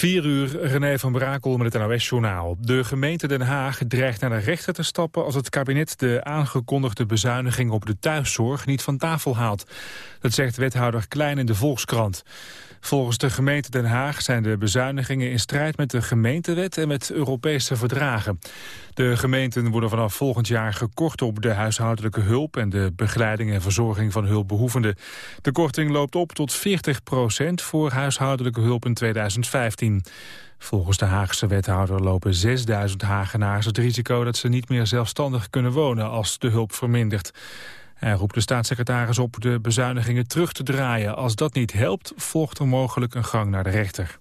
4 uur, René van Brakel met het NOS-journaal. De gemeente Den Haag dreigt naar de rechter te stappen... als het kabinet de aangekondigde bezuiniging op de thuiszorg niet van tafel haalt. Dat zegt wethouder Klein in de Volkskrant. Volgens de gemeente Den Haag zijn de bezuinigingen in strijd met de gemeentewet en met Europese verdragen. De gemeenten worden vanaf volgend jaar gekort op de huishoudelijke hulp en de begeleiding en verzorging van hulpbehoevenden. De korting loopt op tot 40% voor huishoudelijke hulp in 2015. Volgens de Haagse wethouder lopen 6000 Hagenaars het risico dat ze niet meer zelfstandig kunnen wonen als de hulp vermindert. Hij roept de staatssecretaris op de bezuinigingen terug te draaien. Als dat niet helpt, volgt er mogelijk een gang naar de rechter.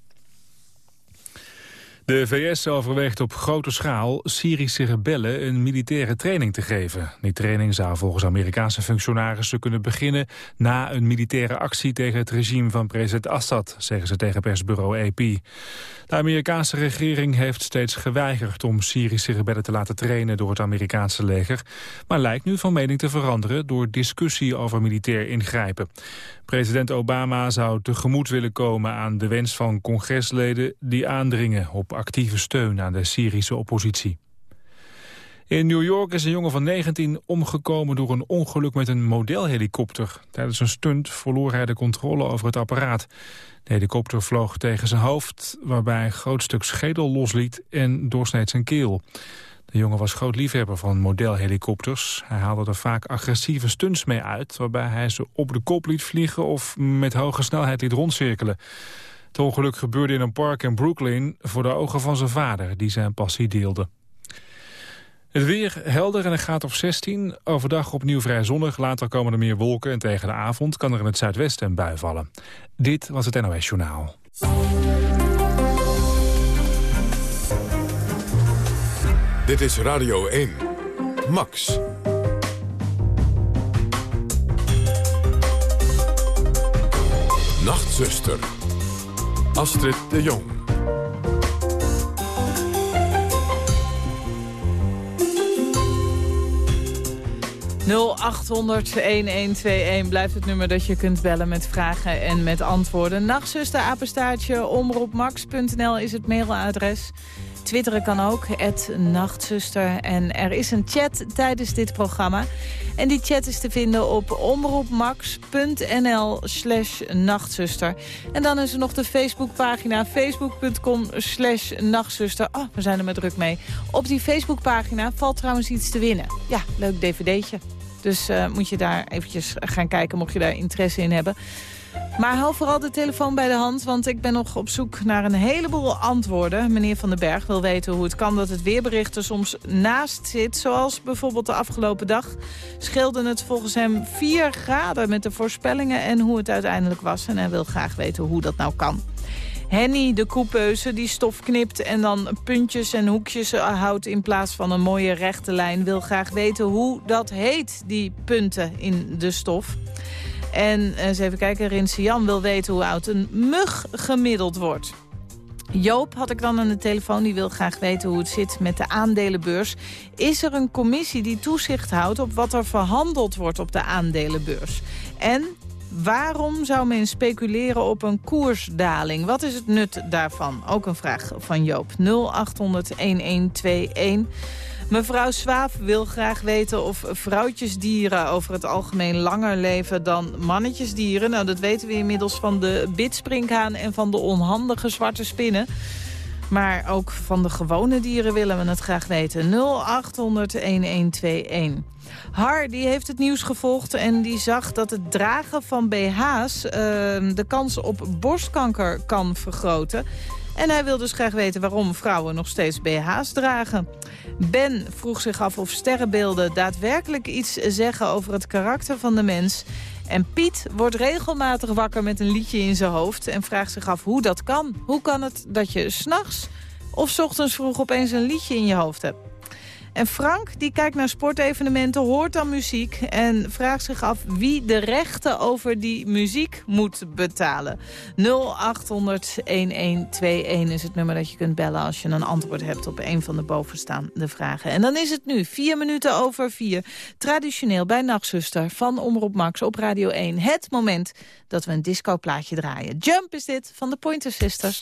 De VS overweegt op grote schaal Syrische rebellen een militaire training te geven. Die training zou volgens Amerikaanse functionarissen kunnen beginnen na een militaire actie tegen het regime van president Assad, zeggen ze tegen persbureau AP. De Amerikaanse regering heeft steeds geweigerd om Syrische rebellen te laten trainen door het Amerikaanse leger, maar lijkt nu van mening te veranderen door discussie over militair ingrijpen. President Obama zou tegemoet willen komen aan de wens van congresleden die aandringen op actieve steun aan de Syrische oppositie. In New York is een jongen van 19 omgekomen door een ongeluk met een modelhelikopter. Tijdens een stunt verloor hij de controle over het apparaat. De helikopter vloog tegen zijn hoofd, waarbij een groot stuk schedel losliet en doorsneed zijn keel. De jongen was groot liefhebber van modelhelikopters. Hij haalde er vaak agressieve stunts mee uit... waarbij hij ze op de kop liet vliegen of met hoge snelheid liet rondcirkelen. Het ongeluk gebeurde in een park in Brooklyn... voor de ogen van zijn vader, die zijn passie deelde. Het weer helder en een graad of 16. Overdag opnieuw vrij zonnig. Later komen er meer wolken en tegen de avond kan er in het zuidwesten een bui vallen. Dit was het NOS Journaal. Dit is Radio 1. Max. Nachtzuster. Astrid de Jong. ...0800-1121 blijft het nummer dat je kunt bellen met vragen en met antwoorden. Nachtzuster, apenstaartje, omroepmax.nl is het mailadres. Twitteren kan ook, nachtzuster. En er is een chat tijdens dit programma. En die chat is te vinden op omroepmax.nl slash nachtzuster. En dan is er nog de Facebookpagina facebook.com slash nachtzuster. Oh, we zijn er met druk mee. Op die Facebookpagina valt trouwens iets te winnen. Ja, leuk dvd'tje. Dus uh, moet je daar eventjes gaan kijken, mocht je daar interesse in hebben. Maar hou vooral de telefoon bij de hand, want ik ben nog op zoek naar een heleboel antwoorden. Meneer Van den Berg wil weten hoe het kan dat het weerbericht er soms naast zit. Zoals bijvoorbeeld de afgelopen dag scheelde het volgens hem 4 graden met de voorspellingen en hoe het uiteindelijk was. En hij wil graag weten hoe dat nou kan. Henny, de koepeuze, die stof knipt en dan puntjes en hoekjes houdt... in plaats van een mooie rechte lijn, wil graag weten hoe dat heet, die punten in de stof. En eh, eens even kijken, Rinse Jan wil weten hoe oud een mug gemiddeld wordt. Joop had ik dan aan de telefoon, die wil graag weten hoe het zit met de aandelenbeurs. Is er een commissie die toezicht houdt op wat er verhandeld wordt op de aandelenbeurs? En waarom zou men speculeren op een koersdaling? Wat is het nut daarvan? Ook een vraag van Joop. 0800 1121. Mevrouw Swaaf wil graag weten of vrouwtjesdieren over het algemeen langer leven dan mannetjesdieren. Nou, dat weten we inmiddels van de bitsprinkhaan en van de onhandige zwarte spinnen. Maar ook van de gewone dieren willen we het graag weten. 0800-1121. Har die heeft het nieuws gevolgd en die zag dat het dragen van BH's... Uh, de kans op borstkanker kan vergroten. En hij wil dus graag weten waarom vrouwen nog steeds BH's dragen. Ben vroeg zich af of sterrenbeelden daadwerkelijk iets zeggen over het karakter van de mens. En Piet wordt regelmatig wakker met een liedje in zijn hoofd... en vraagt zich af hoe dat kan. Hoe kan het dat je s'nachts of s ochtends vroeg opeens een liedje in je hoofd hebt? En Frank die kijkt naar sportevenementen, hoort dan muziek... en vraagt zich af wie de rechten over die muziek moet betalen. 0800-1121 is het nummer dat je kunt bellen... als je een antwoord hebt op een van de bovenstaande vragen. En dan is het nu vier minuten over vier. Traditioneel bij Nachtzuster van Omroep Max op Radio 1. Het moment dat we een discoplaatje draaien. Jump is dit van de Pointer Sisters.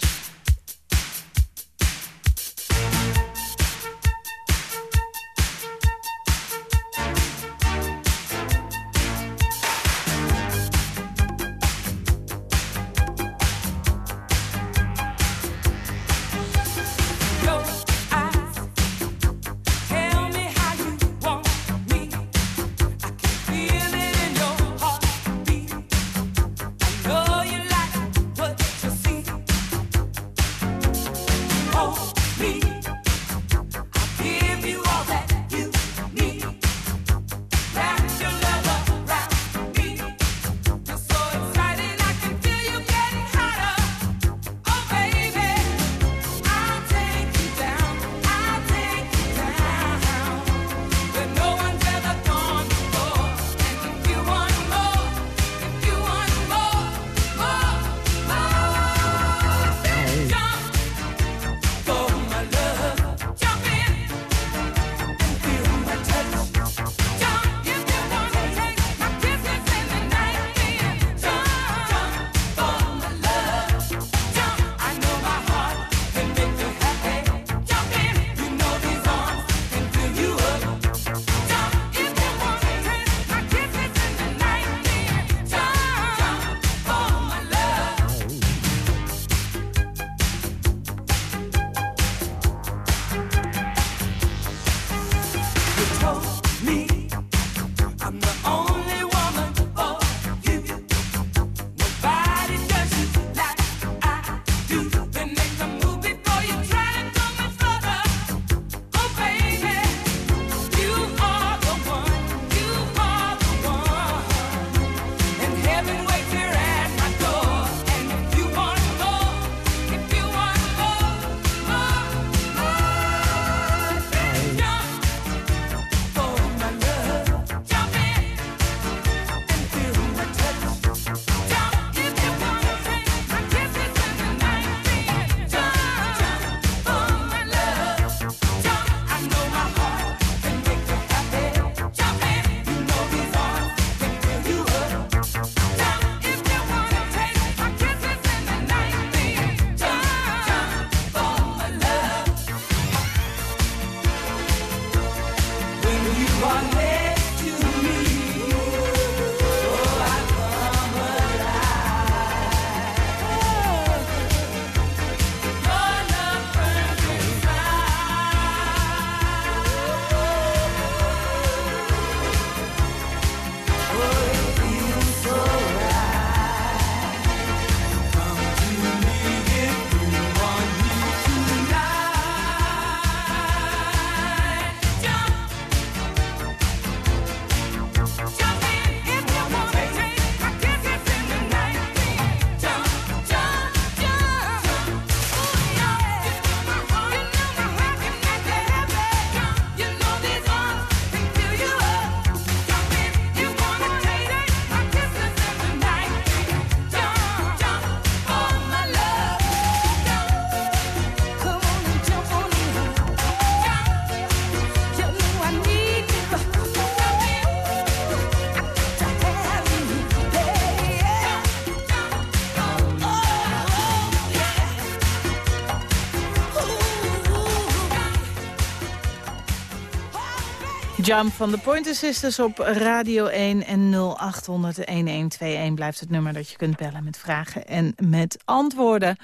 Jump van de Pointer Sisters op Radio 1 en 0800-1121 blijft het nummer dat je kunt bellen met vragen en met antwoorden.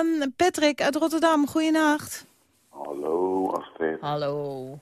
Um, Patrick uit Rotterdam, goeienacht. Hallo Astrid. Hallo.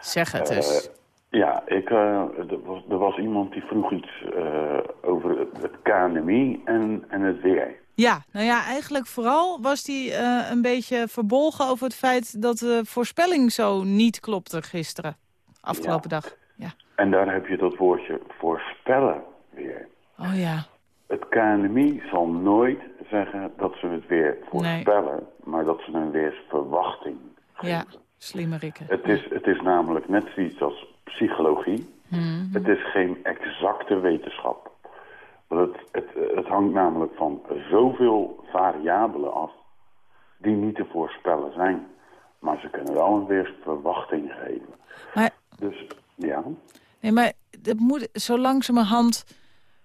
Zeg het eens. Uh, ja, ik, uh, er, was, er, was, iemand die vroeg iets uh, over het, het KNMI en, en het weer. Ja, nou ja, eigenlijk vooral was hij uh, een beetje verbolgen over het feit dat de voorspelling zo niet klopte gisteren. Afgelopen ja. dag. Ja. En daar heb je dat woordje voorspellen weer. Oh ja. Het KNMI zal nooit zeggen dat ze het weer voorspellen, nee. maar dat ze een weersverwachting geven. Ja, slimmerikken. Het is, het is namelijk net zoiets als psychologie. Mm -hmm. Het is geen exacte wetenschap. Het, het, het hangt namelijk van zoveel variabelen af die niet te voorspellen zijn. Maar ze kunnen wel een weersverwachting geven. Maar, dus, ja. Nee, maar moet, zo langzamerhand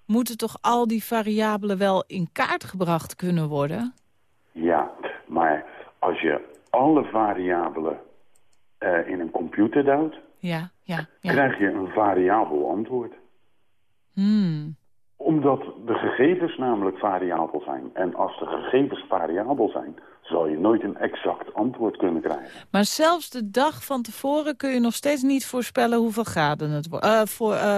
moeten toch al die variabelen wel in kaart gebracht kunnen worden? Ja, maar als je alle variabelen uh, in een computer duwt, ja, ja, ja. krijg je een variabel antwoord. Hmm. Omdat de gegevens namelijk variabel zijn. En als de gegevens variabel zijn, zal je nooit een exact antwoord kunnen krijgen. Maar zelfs de dag van tevoren kun je nog steeds niet voorspellen hoeveel graden het wordt. Uh, voor, uh,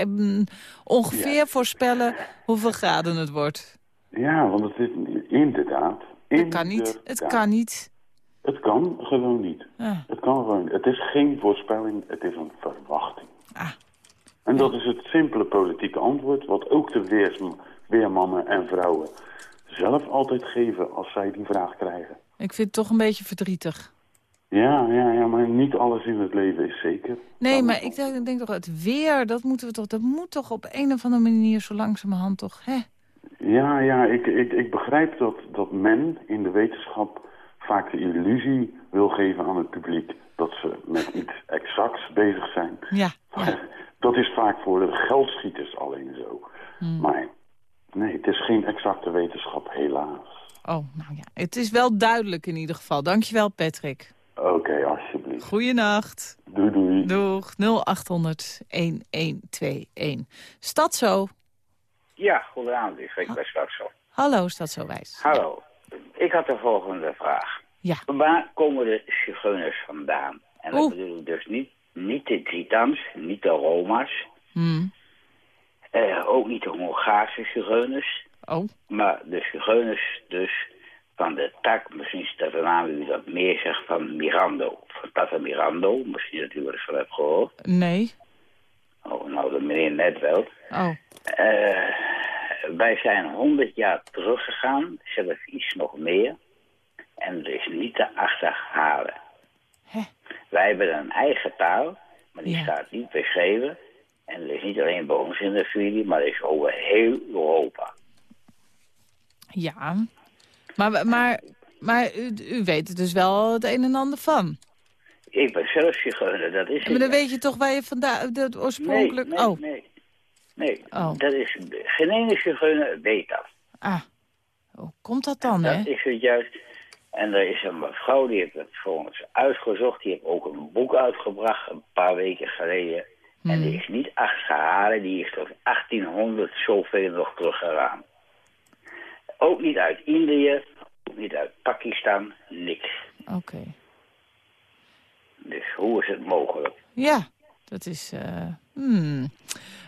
um, ongeveer ja. voorspellen hoeveel graden het wordt. Ja, want het is inderdaad... Het kan niet. Het kan niet. Het kan gewoon niet. Ah. Het kan gewoon. Het is geen voorspelling, het is een verwachting. Ah. En dat is het simpele politieke antwoord, wat ook de weers, weermannen en vrouwen zelf altijd geven als zij die vraag krijgen. Ik vind het toch een beetje verdrietig. Ja, ja, ja, maar niet alles in het leven is zeker. Nee, maar ik denk, denk toch, het weer, dat moeten we toch, dat moet toch op een of andere manier zo langzamerhand toch, hè? Ja, ja, ik, ik, ik begrijp dat, dat men in de wetenschap vaak de illusie wil geven aan het publiek dat ze met iets exacts bezig zijn. Ja, ja. Dat is vaak voor de geldschieters alleen zo. Hmm. Maar nee, het is geen exacte wetenschap, helaas. Oh, nou ja, het is wel duidelijk in ieder geval. Dankjewel, Patrick. Oké, okay, alsjeblieft. Goeienacht. Doei, doei. Doeg, 0800 1121. Stadso. Ja, goedenavond. Ik bij Stadso. Hallo, Stadso Wijs. Hallo. Ik had de volgende vraag. Ja. Waar komen de zigeuners vandaan? En dat Oeh. bedoel ik dus niet, niet de Titans, niet de Roma's. Hmm. eh, ook niet de Hongaarse zigeuners. Oh, Maar de zigeuners dus van de tak, misschien is dat de naam u dat meer zegt, van Mirando. Van Tata Mirando, misschien dat u er eens van hebt gehoord. nee. Oh, nou, de meneer net wel. Oh, Eh, wij zijn 100 jaar teruggegaan, zelfs iets nog meer. En is niet te achterhalen. Hè? Wij hebben een eigen taal, maar die Ja. staat niet beschreven. En dat is niet alleen bij ons in de familie, maar dat is over heel Europa. ja. Maar, maar, maar u, u weet er dus wel het een en ander van. Ik ben zelf zigeuner, dat is Maar dan weet je toch waar je vandaan... Dat oorspronkelijk... Nee, nee, oh, nee. Nee, Oh. dat is, geen ene zigeuner weet dat. ah. Hoe komt dat dan, dat hè? is het juist. En er is een mevrouw, die heeft het voor ons uitgezocht. Die heeft ook een boek uitgebracht, een paar weken geleden. En Hmm. die is niet achterhalen, die is tot 1800 zoveel nog teruggegaan. Ook niet uit Indië, ook niet uit Pakistan, niks. Oké. Dus hoe is het mogelijk? Ja, dat is... eh, hmm.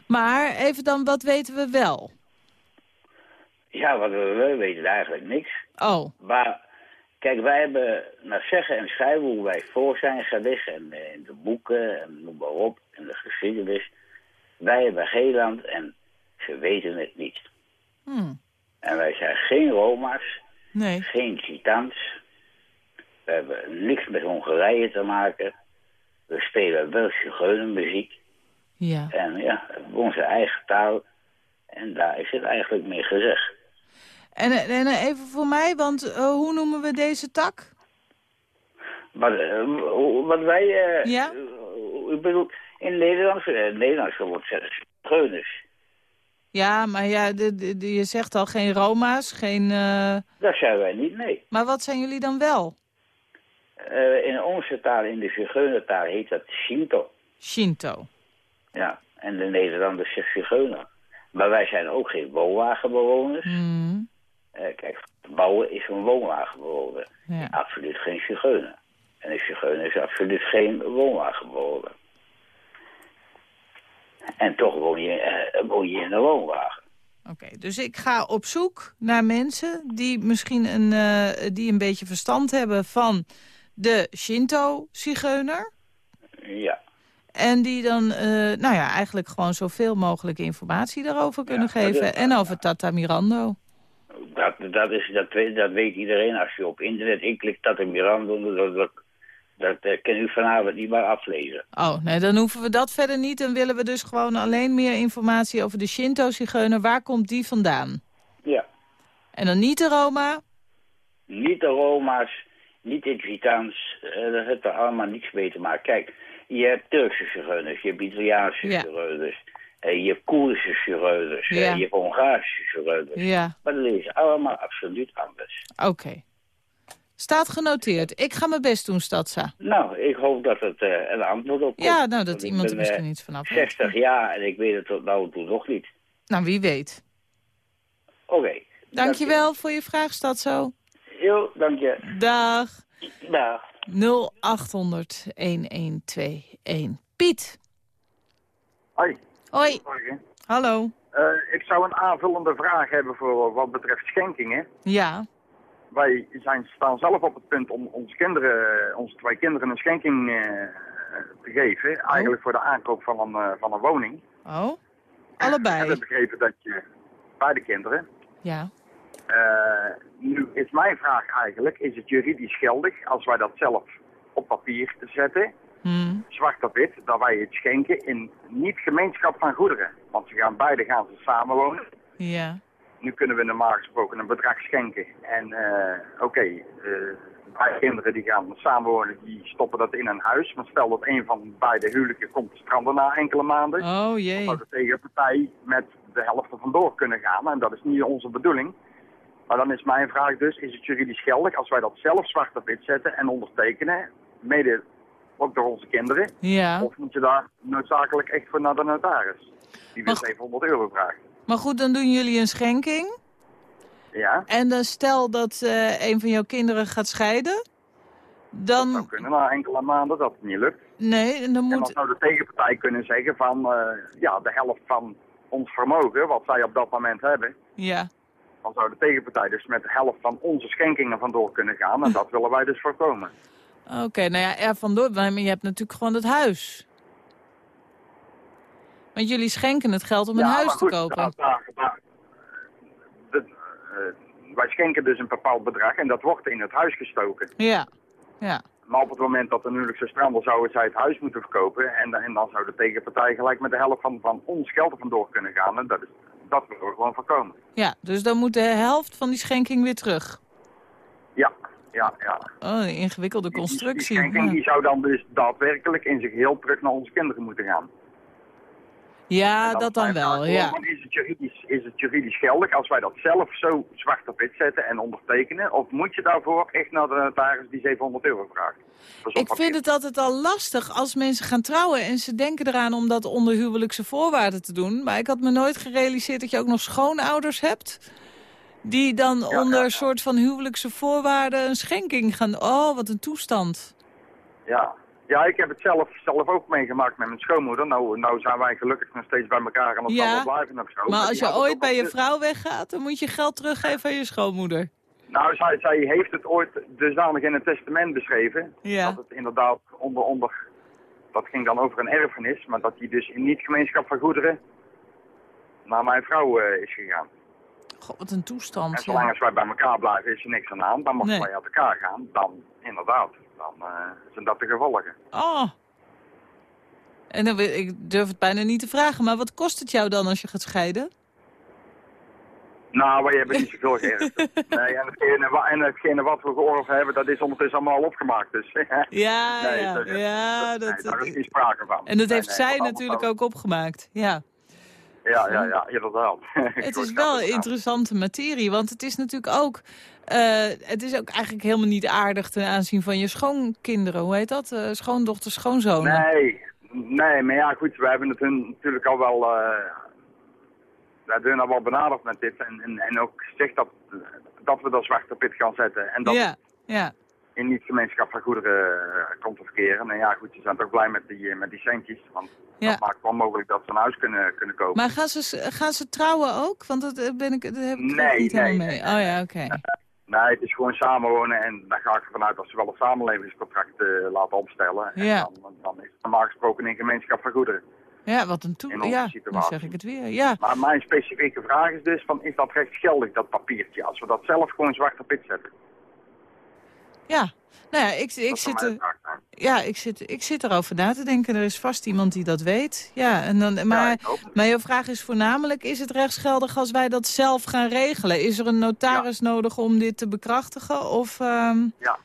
Maar even dan, wat weten we wel? Ja, wat we weten eigenlijk niks. Oh, Maar kijk, wij hebben naar zeggen en schrijven hoe wij voor zijn geweest. En eh, in de boeken en noem maar op. En de geschiedenis. Wij hebben geen land en ze weten het niet. hmm. En wij zijn geen Roma's, nee. geen Titans. We hebben niks met Hongarije te maken. We spelen wel zigeunermuziek. Ja. En ja, onze eigen taal. En daar is het eigenlijk mee gezegd. En, en even voor mij, want eh, hoe noemen we deze tak? Wat, eh, wat wij... eh, Ja? eh, ik bedoel, in Nederland, in Nederland wordt zeggen zigeuners. Ja, maar ja, de, de- de- je zegt al geen Roma's, geen... eh, Dat zijn wij niet, nee. Maar wat zijn jullie dan wel? Eh, in onze taal, in de Zigeunertaal, heet dat Shinto. Shinto. Ja, en de Nederlanders zegt Zigeuner. Maar wij zijn ook geen woonwagenbewoners. Hmm. Eh, kijk, bouwen is een woonwagenbewoner. Ja. Absoluut geen Zigeuner. En een Zigeuner is absoluut geen woonwagenbewoner. En toch woon je, eh, woon je in een woonwagen. Oké, dus ik ga op zoek naar mensen die misschien een, eh, die een beetje verstand hebben van de Shinto-zigeuner. Ja. En die dan, eh, nou ja, eigenlijk gewoon zoveel mogelijk informatie daarover kunnen Ja, geven. en over Tata Mirando. Dat, dat, is, dat, weet, dat weet iedereen. Als je op internet inklikt dat in Miranda, dat, dat, dat eh, kan u vanavond niet meer aflezen. Oh, nee, dan hoeven we dat verder niet. Dan willen we dus gewoon alleen meer informatie over de Shinto-zigeuner. Waar komt die vandaan? Ja. En dan niet de Roma. Niet de Roma's, niet de Gitaans, eh, dat heeft er allemaal niets mee te maken. Kijk, je hebt Turkse zigeuners, je hebt Italiaanse Ja. zigeuners, je hebt Koerdische zigeuners, eh, Ja. je hebt Hongaarse. Ja, Maar dat is allemaal absoluut anders. oké. Staat genoteerd. Ik ga mijn best doen, Stadsa. Nou, ik hoop dat het eh, een antwoord op komt. Ja, nou, dat Want iemand er misschien eh, iets vanaf weet. 60 jaar en ik weet het tot nou toe nog niet. Nou, wie weet. Oké. Dankjewel voor je vraag, Stadso. Jo, dank je. Dag. Dag. 0800 1121. Piet. Hoi. Hoi. Hallo. Eh, ik zou een aanvullende vraag hebben voor wat betreft schenkingen. Ja. Wij zijn, staan zelf op het punt om onze, kinderen, onze twee kinderen een schenking eh, te geven. Eigenlijk voor de aankoop van een, eh, van een woning. Oh. En we Allebei. begrepen dat je beide kinderen. Ja. Nu is mijn vraag eigenlijk, is het juridisch geldig als wij dat zelf op papier zetten, Hm. zwart op wit, dat wij het schenken in niet gemeenschap van goederen? Want ze gaan beide gaan ze samenwonen. Ja. Nu kunnen we normaal gesproken een bedrag schenken. En eh, oké, eh, beide kinderen die gaan samenwonen, die stoppen dat in een huis. Maar stel dat een van beide huwelijken komt te stranden na enkele maanden. Oh Dan jee. zou de tegenpartij met de helft er vandoor kunnen gaan. En dat is niet onze bedoeling. Maar dan is mijn vraag dus, is het juridisch geldig als wij dat zelf zwart op wit zetten en ondertekenen, mede ook door onze kinderen? Ja. Of moet je daar noodzakelijk echt voor naar de notaris? Die weer Maar- 700 euro vraagt. Maar goed, dan doen jullie een schenking. Ja? En dan stel dat eh, een van jouw kinderen gaat scheiden. Dat zou Dan, kunnen na enkele maanden dat het niet lukt. nee, en dan En dan moet... zou de tegenpartij kunnen zeggen van, eh, ja, de helft van ons vermogen, wat zij op dat moment hebben, Ja. dan zou de tegenpartij dus met de helft van onze schenkingen vandoor kunnen gaan. En dat willen wij dus voorkomen. Oké, nou ja, er vandoor. Maar je hebt natuurlijk gewoon het huis. Want jullie schenken het geld om een Ja, huis goed, te kopen. daar- daar- de- eh, wij schenken dus een bepaald bedrag en dat wordt in het huis gestoken. Ja. Ja. Maar op het moment dat er nu zo stranden zouden zij het huis moeten verkopen. En, en dan zou de tegenpartij gelijk met de helft van, van ons geld er vandoor kunnen gaan. En dat, is, dat willen we gewoon voorkomen. Ja, dus dan moet de helft van die schenking weer terug. Ja, ja. Oh, een ingewikkelde Die- die- constructie. Die ja. die zou dan dus daadwerkelijk in zich heel terug naar onze kinderen moeten gaan. Ja, dat dan wel, ja. Is het, juridisch, is het juridisch geldig als wij dat zelf zo zwart op wit zetten en ondertekenen? Of moet je daarvoor echt naar de notaris die 700 euro vraagt? Ik vind het altijd al lastig als mensen gaan trouwen... en ze denken eraan om dat onder huwelijkse voorwaarden te doen. Maar ik had me nooit gerealiseerd dat je ook nog schoonouders hebt... die dan ja, onder een soort van huwelijkse voorwaarden een schenking gaan... Oh, wat een toestand. Ja. ja, ik heb het zelf, zelf ook meegemaakt met mijn schoonmoeder. Nou, nou zijn wij gelukkig nog steeds bij elkaar en dat Ja, zal blijven of zo. Maar als je ooit bij je vrouw weggaat... dan moet je geld teruggeven aan je schoonmoeder. Nou, zij, zij heeft het ooit dusdanig in het testament beschreven. Ja. Dat het inderdaad onder, onder... Dat ging dan over een erfenis, maar dat die dus in niet-gemeenschap van goederen naar mijn vrouw eh, is gegaan. God, wat een toestand. En zolang Ja. als wij bij elkaar blijven is er niks aan de hand. Dan mochten Nee. wij uit elkaar gaan, dan inderdaad. Dan eh, zijn dat de gevolgen. Oh. En dan, wil- ik durf het bijna niet te vragen, maar wat kost het jou dan als je gaat scheiden? Nou, wij hebben niet zoveel geërfd. Nee, en hetgene, wa- en hetgene wat we geërfd hebben, dat is ondertussen allemaal al opgemaakt. Dus Ja, Nee, ja, dat- ja. nee, Dat, daar is geen sprake van. en dat Nee, heeft zij natuurlijk ook opgemaakt. Ja. Ja, ja, ja, inderdaad. Het is wel interessante materie, want het is natuurlijk ook... Uh, het is ook eigenlijk helemaal niet aardig ten aanzien van je schoonkinderen. Hoe heet dat? Uh, schoondochter, schoonzonen. Nee, nee, maar ja, goed, we hebben het hun natuurlijk al wel... Uh, we hebben hun al wel benaderd met dit en, en, en ook gezegd dat, dat we dat zwarte pit gaan zetten. En dat ja, ja in niet gemeenschap van goederen uh, komt te verkeren. Nou ja, goed, ze zijn toch blij met die, met die centjes. Want ja. dat maakt wel mogelijk dat ze een huis kunnen, kunnen kopen. Maar gaan ze, gaan ze trouwen ook? Want dat, ben ik, dat heb ik nee, niet nee, helemaal mee. oh ja, oké. Okay. Nee, het is gewoon samenwonen en daar ga ik ervan uit dat ze wel een samenlevingscontract uh, laten opstellen. Ja. En dan, dan is het normaal gesproken in gemeenschap van goederen. Ja, wat een toe... Ja, dan zeg ik het weer, ja. Maar mijn specifieke vraag is dus, van, is dat rechtsgeldig, dat papiertje, als we dat zelf gewoon zwart op wit zetten? Ja, nou ja, ik, ik, zit er, ja ik, zit, ik zit erover na te denken. Er is vast iemand die dat weet. Ja, en dan, maar, maar jouw vraag is voornamelijk, is het rechtsgeldig als wij dat zelf gaan regelen? Is er een notaris nodig om dit te bekrachtigen? Of, um, ja.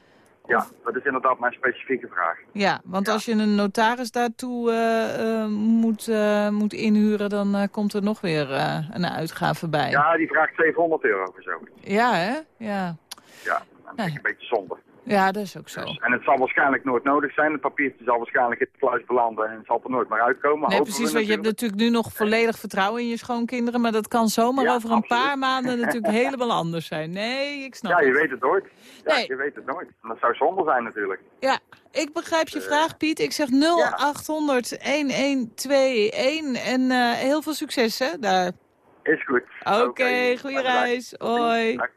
Ja, dat is inderdaad mijn specifieke vraag. Ja, want als je een notaris daartoe uh, uh, moet, uh, moet inhuren, dan komt er nog weer een uitgave bij. Ja, die vraagt 700 euro of zo. Ja, hè? Ja. Ja, dat is een beetje zonde. Ja, dat is ook zo. Dus, en het zal waarschijnlijk nooit nodig zijn. Het papiertje zal waarschijnlijk in het kluis belanden en het zal er nooit meer uitkomen. Nee, precies, want je hebt natuurlijk nu nog volledig vertrouwen in je schoonkinderen. Maar dat kan zomaar over een paar maanden natuurlijk helemaal anders zijn. Nee, ik snap Ja, je weet het nooit. Ja, je weet het nooit. En dat zou zonde zijn natuurlijk. Ja, ik begrijp je uh, vraag, Piet. Ik zeg 0800 1121 en uh, heel veel succes hè, daar. Is goed. Oké, okay, goede reis. Hoi. Dag.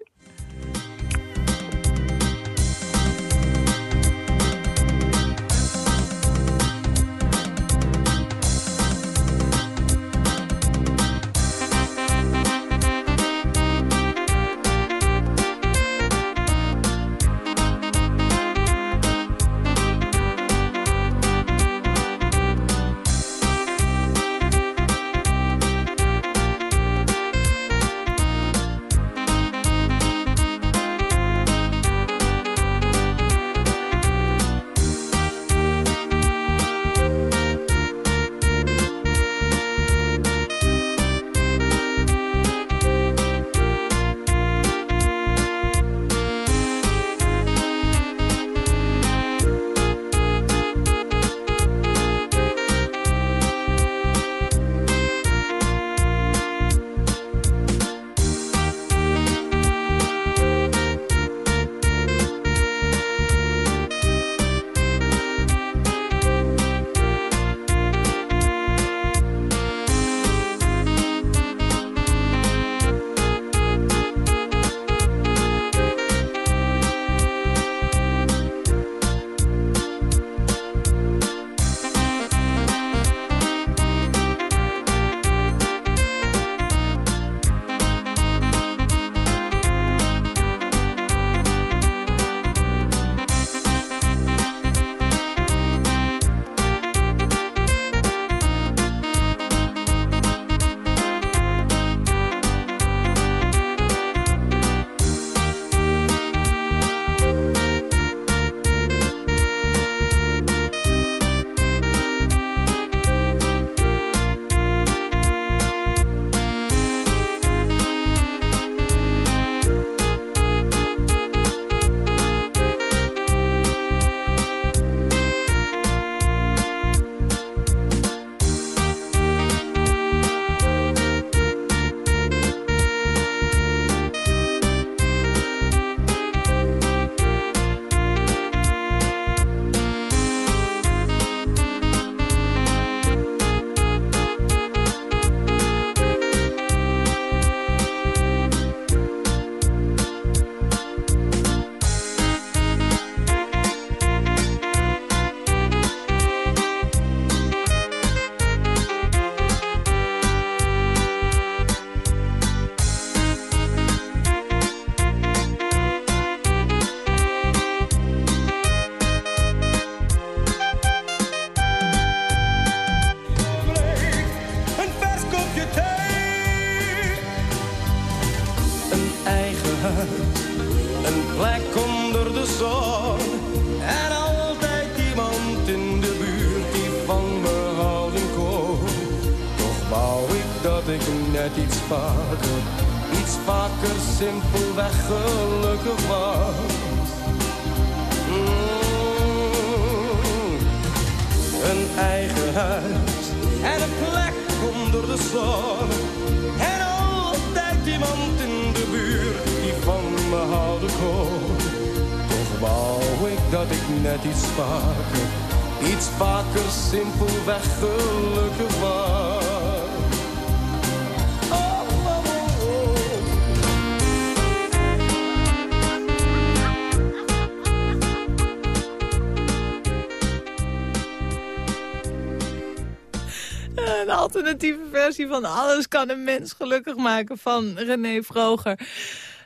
Een alternatieve versie van Alles kan een mens gelukkig maken van René Vroger.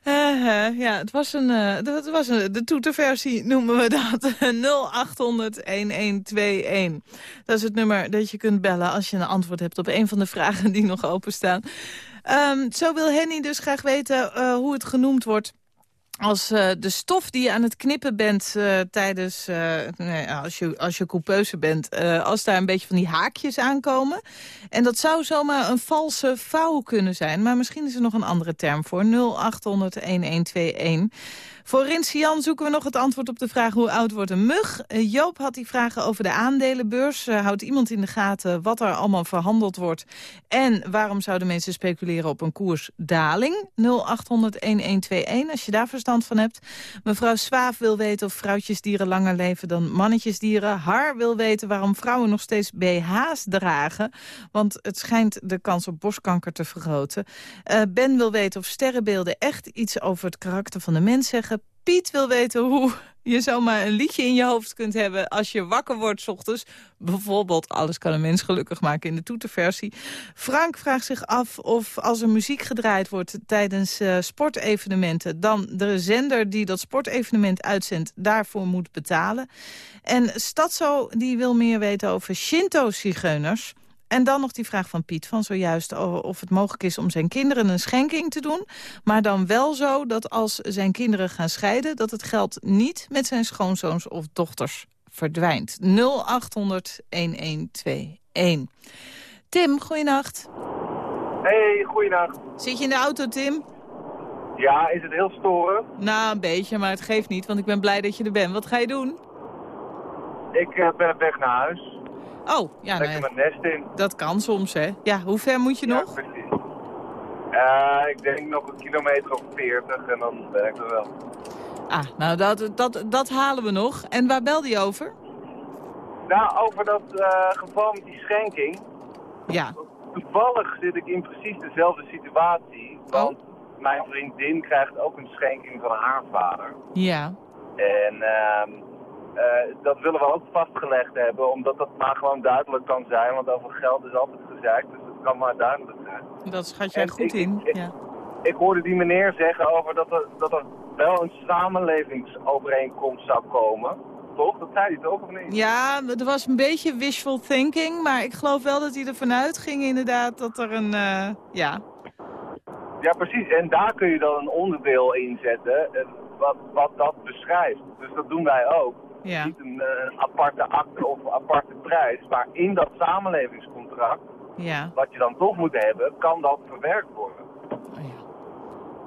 Eh, eh, ja, het was een, eh, het was de toeterversie noemen we dat. 0800-1121. Dat is het nummer dat je kunt bellen als je een antwoord hebt op een van de vragen die nog openstaan. Ehm zo wil Henny dus graag weten eh, hoe het genoemd wordt als eh, de stof die je aan het knippen bent eh, tijdens, eh, nee, als, je, als je coupeuse bent, als daar een beetje van die haakjes aankomen. En dat zou zomaar een valse vouw kunnen zijn, maar misschien is er nog een andere term voor. 0800-1121. Voor Rins Jan zoeken we nog het antwoord op de vraag hoe oud wordt een mug. Eh, Joop had die vragen over de aandelenbeurs. Eh, houdt iemand in de gaten wat er allemaal verhandeld wordt? En waarom zouden mensen speculeren op een koersdaling? 0800-1121 als je daar verstand van hebt. Mevrouw Swaaf wil weten of vrouwtjesdieren langer leven dan mannetjesdieren. Har wil weten waarom vrouwen nog steeds BH's dragen. Want het schijnt de kans op borstkanker te vergroten. Eh, ben wil weten of sterrenbeelden echt iets over het karakter van de mens zeggen. Piet wil weten hoe je zomaar een liedje in je hoofd kunt hebben als je wakker wordt 's ochtends. Bijvoorbeeld Alles kan een mens gelukkig maken in de toeterversie. Frank vraagt zich af of als er muziek gedraaid wordt tijdens eh, sportevenementen... dan de zender die dat sportevenement uitzendt daarvoor moet betalen. En Stadso die wil meer weten over Shinto-zigeuners... En dan nog die vraag van Piet van zojuist of het mogelijk is om zijn kinderen een schenking te doen. Maar dan wel zo dat als zijn kinderen gaan scheiden... dat het geld niet met zijn schoonzoons of dochters verdwijnt. 0800-1121. Tim, goeienacht. Hey, goeienacht. Zit je in de auto, Tim? Ja, is het heel storend? Nou, een beetje, maar het geeft niet, want ik ben blij dat je er bent. Wat ga je doen? Ik eh, ben op weg naar huis. Oh, ja, Lekker nee, mijn nest in. dat kan soms, hè. Ja, hoe ver moet je Ja, nog? precies. Eh, ik denk nog een kilometer of 40 en dan ben ik er wel. Ah, nou, dat, dat, dat halen we nog. En waar belde je over? Nou, over dat eh, geval met die schenking. Ja. Toevallig zit ik in precies dezelfde situatie. Want mijn vriendin krijgt ook een schenking van haar vader. Ja. En ehm, eh, dat willen we ook vastgelegd hebben, omdat dat maar gewoon duidelijk kan zijn. Want over geld is altijd gezegd, dus het kan maar duidelijk zijn. Dat schat jij En goed ik- in. ik- Ja. Ik hoorde die meneer zeggen over dat er, dat er wel een samenlevingsovereenkomst zou komen. Toch? Dat zei hij toch of niet? ja, er was een beetje wishful thinking. Maar ik geloof wel dat hij ervan uitging inderdaad dat er een... eh, ja. Ja, precies. En daar kun je dan een onderdeel in zetten eh, wat, wat dat beschrijft. Dus dat doen wij ook. Ja. Niet een, eh, een aparte akte of een aparte prijs, maar in dat samenlevingscontract, Ja. wat je dan toch moet hebben, kan dat verwerkt worden.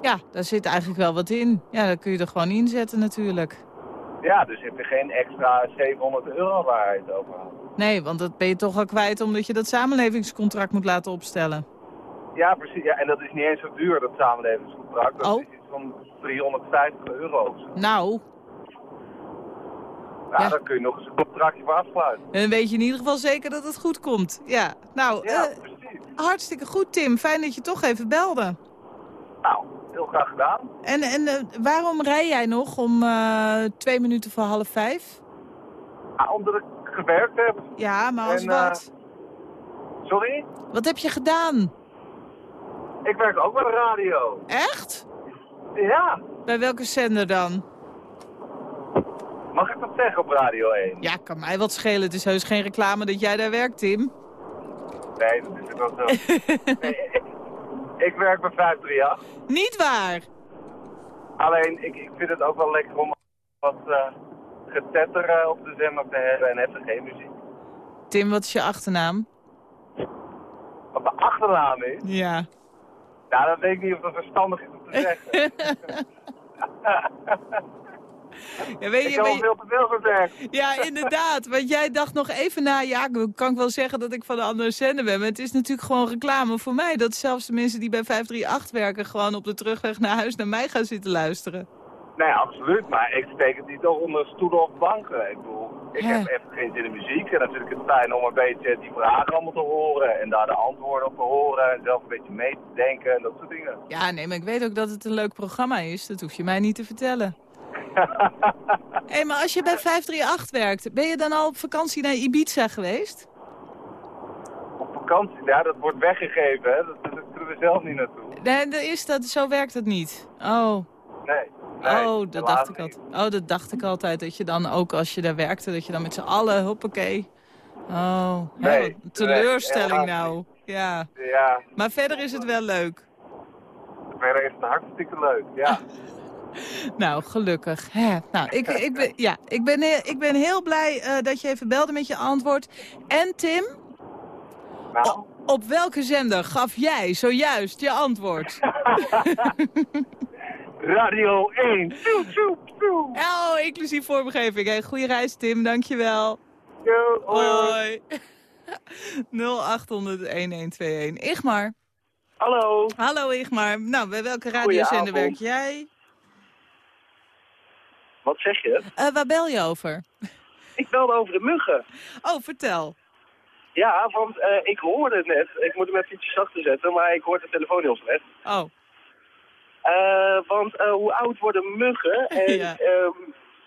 ja, daar zit eigenlijk wel wat in. Ja, dat kun je er gewoon inzetten natuurlijk. Ja, dus heb je geen extra 700 euro waar je het over had. Nee, want dat ben je toch al kwijt omdat je dat samenlevingscontract moet laten opstellen. Ja, precies. Ja, en dat is niet eens zo duur, dat samenlevingscontract. Dat Oh. is iets van 350 euro. zo. Nou, Ja, daar kun je nog eens een contractje voor afsluiten. dan weet je in ieder geval zeker dat het goed komt. Ja, nou, Ja, eh, hartstikke goed Tim. Fijn dat je toch even belde. Nou, heel graag gedaan. En, en eh, waarom rij jij nog om eh, twee minuten voor half vijf? Ah, omdat ik gewerkt heb. Ja, maar als En, wat? Sorry? Wat heb je gedaan? Ik werk ook bij de radio. Echt? Ja, Bij welke zender dan? Zeggen op Radio 1? Ja, kan mij wat schelen. Het is heus geen reclame dat jij daar werkt, Tim. Nee, dat is ook wel zo. Nee, ik, ik werk bij 538. Niet waar? Alleen, ik, ik vind het ook wel lekker om wat eh getetter eh, op de zender te hebben en even geen muziek. Tim, wat is je achternaam? Wat de achternaam is, Ja. Ja, dat weet ik niet of dat verstandig is om te zeggen. Ja, weet ik je, veel te veel gezegd. ja, inderdaad. Want jij dacht nog even na, ja, kan ik wel zeggen dat ik van de andere zender ben. Maar het is natuurlijk gewoon reclame voor mij. Dat zelfs de mensen die bij 538 werken gewoon op de terugweg naar huis naar mij gaan zitten luisteren. Nee, absoluut. Maar ik steek het niet onder stoelen of banken. Ik bedoel, ik heb even geen zin in muziek. En natuurlijk is het fijn om een beetje die vragen allemaal te horen. En daar de antwoorden op te horen. En zelf een beetje mee te denken en dat soort dingen. Ja, nee, maar ik weet ook dat het een leuk programma is. Dat hoef je mij niet te vertellen. Hé, maar als je bij 538 werkt, ben je dan al op vakantie naar Ibiza geweest? Op vakantie, ja, dat wordt weggegeven. Hè. Dat, dat kunnen we zelf niet naartoe. Nee, dat is dat, zo werkt het niet. Oh, Nee. nee oh, dat dacht ik altijd. Oh, dat dacht ik altijd. Dat je dan ook als je daar werkte, dat je dan met z'n allen, hoppakee. Oh, Nee, teleurstelling nou. Ja, Ja, maar verder is het wel leuk. verder is het hartstikke leuk. Ja. Nou, gelukkig. Hè. Nou, ik, ik, ben, ja, ik, ben, heel, ik ben heel blij eh, dat je even belde met je antwoord. En Tim, Nou, op welke zender gaf jij zojuist je antwoord? Radio 1. Tjoe, tjoe, tjoe. Oh, inclusief voorbegeving. Hey, goeie reis, Tim. Dankjewel. Yo, hoi, hoi. Hoi. 0800-1121. Igmar. Hallo. Hallo, Igmar. Nou, bij welke radiozender werk jij? Wat zeg je? Eh, waar bel je over? Ik belde over de muggen. Oh, vertel. Ja, want eh, ik hoorde het net. Ik moet hem even ietsje zachter zetten, maar ik hoor de telefoon heel slecht. Oh, Eh, want hoe oud worden muggen? En, Ja. ehm,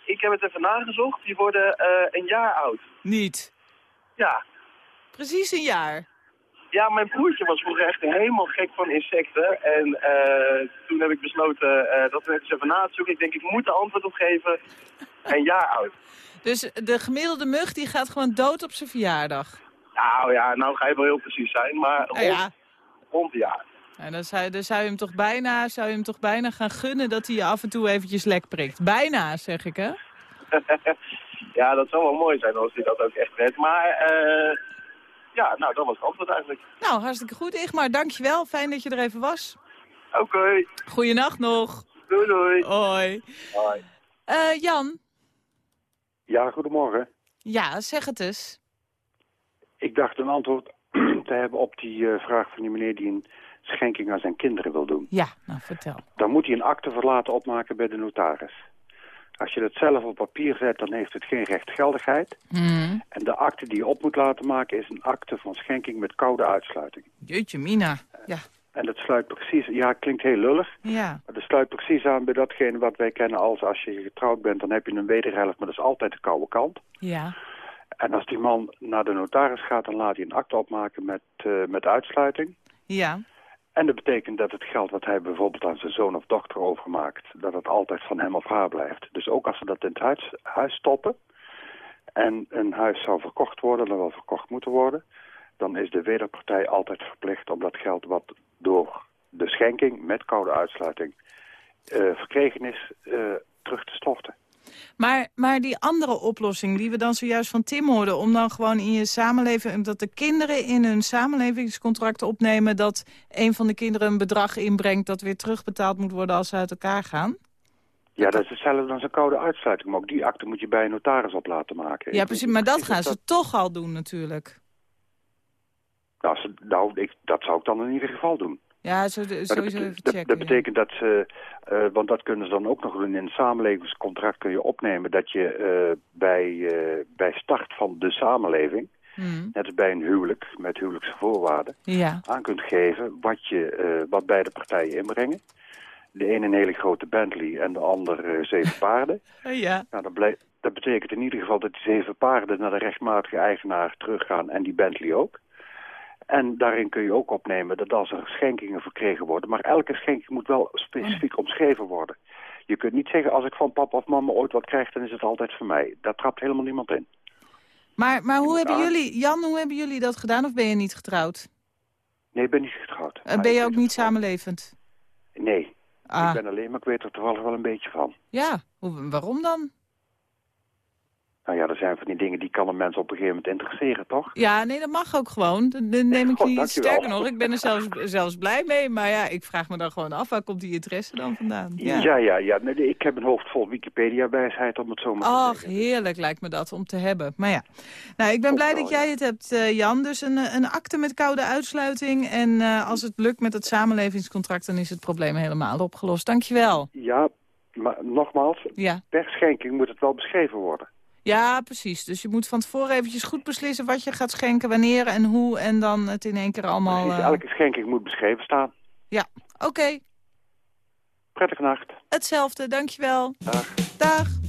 ik heb het even nagezocht. Die worden een jaar oud. niet. Ja. Precies een jaar. Ja, mijn broertje was vroeger echt helemaal gek van insecten. En eh, toen heb ik besloten eh, dat we het eens even na te zoeken. Ik denk, ik moet er antwoord op geven. Een jaar oud. Dus de gemiddelde mug die gaat gewoon dood op zijn verjaardag. Nou ja, nou ga je wel heel precies zijn, maar rond, Nou ja, rond een jaar. en dan, zou, dan zou, je hem toch bijna, zou je hem toch bijna gaan gunnen dat hij je af en toe eventjes lek prikt. Bijna, zeg ik hè. ja, dat zou wel mooi zijn als hij dat ook echt redt. Maar eh, ja, nou, dat was het antwoord eigenlijk. Nou, hartstikke goed, Igmar. Dankjewel. Fijn dat je er even was. Oké, Goeienacht nog. doei doei. Hoi. Hoi. Eh, Jan. Ja, goedemorgen. Ja, zeg het eens. Ik dacht een antwoord te hebben op die eh, vraag van die meneer die een schenking aan zijn kinderen wil doen. Ja, nou vertel. Dan moet hij een akte voor laten opmaken bij de notaris. Als je dat zelf op papier zet, dan heeft het geen rechtsgeldigheid. Hmm. En de akte die je op moet laten maken is een akte van schenking met koude uitsluiting. Jeetje, Mina. Ja. En dat sluit precies, ja, klinkt heel lullig, Ja. maar dat sluit precies aan bij datgene wat wij kennen als als je getrouwd bent, dan heb je een wederhelft, maar dat is altijd de koude kant. Ja. En als die man naar de notaris gaat, dan laat hij een akte opmaken met, eh, met uitsluiting. Ja. En dat betekent dat het geld wat hij bijvoorbeeld aan zijn zoon of dochter overmaakt, dat het altijd van hem of haar blijft. Dus ook als ze dat in het huis, stoppen en een huis zou verkocht worden, dan wel verkocht moeten worden, dan is de wederpartij altijd verplicht om dat geld wat door de schenking met koude uitsluiting eh, verkregen is, eh, terug te storten. Maar, maar die andere oplossing die we dan zojuist van Tim hoorden... om dan gewoon in je samenleving... dat de kinderen in hun samenlevingscontract opnemen... dat een van de kinderen een bedrag inbrengt... dat weer terugbetaald moet worden als ze uit elkaar gaan? Ja, dat is hetzelfde dan zijn koude uitsluiting. Maar ook die akte moet je bij een notaris op laten maken. Ja, precies. Maar dat gaan ze toch al doen natuurlijk. Nou, nou ik, dat zou ik dan in ieder geval doen. Ja, zo, sowieso dat, even dat, checken. dat ja. betekent dat ze, eh, want dat kunnen ze dan ook nog doen in een samenlevingscontract kun je opnemen dat je eh, bij, eh, bij start van de samenleving, Hmm. net als bij een huwelijk met huwelijkse voorwaarden, Ja. aan kunt geven wat, je, wat beide partijen inbrengen. De een een hele grote Bentley en de ander eh, zeven paarden. ja. Nou, dat betekent in ieder geval dat die zeven paarden naar de rechtmatige eigenaar teruggaan en die Bentley ook. En daarin kun je ook opnemen dat als er schenkingen verkregen worden, maar elke schenking moet wel specifiek omschreven worden. Je kunt niet zeggen, als ik van papa of mama ooit wat krijg, dan is het altijd voor mij. Daar trapt helemaal niemand in. Maar, maar hoe hebben jullie... Jan, hoe hebben jullie dat gedaan of ben je niet getrouwd? Nee, ik ben niet getrouwd. En ben je ook niet samenlevend? Nee, Ah, ik ben alleen, maar ik weet er toevallig wel een beetje van. ja. Waarom dan? Nou ja, er zijn van die dingen die kan een mens op een gegeven moment interesseren, toch? Ja, nee, dat mag ook gewoon. Dan neem ik God, niet. dankjewel. Sterker nog, ik ben er zelfs, zelfs blij mee. Maar ja, ik vraag me dan gewoon af, waar komt die interesse dan vandaan? Ja, ja, ja. ja. Nee, ik heb een hoofd vol Wikipedia-wijsheid, om het zo maar te Ach, zeggen. heerlijk lijkt me dat om te hebben. Maar ja, nou, ik ben blij dat jij het hebt, eh, Jan. Dus een, een akte met koude uitsluiting. En eh, als het lukt met het samenlevingscontract, dan is het probleem helemaal opgelost. Dankjewel. Ja, maar nogmaals, Ja. per schenking moet het wel beschreven worden. Ja, precies. Dus je moet van tevoren eventjes goed beslissen wat je gaat schenken, wanneer en hoe. En dan het in één keer allemaal... Precies, eh, elke schenking moet beschreven staan. Ja, oké. Prettige nacht. Hetzelfde, dankjewel. Dag. Dag.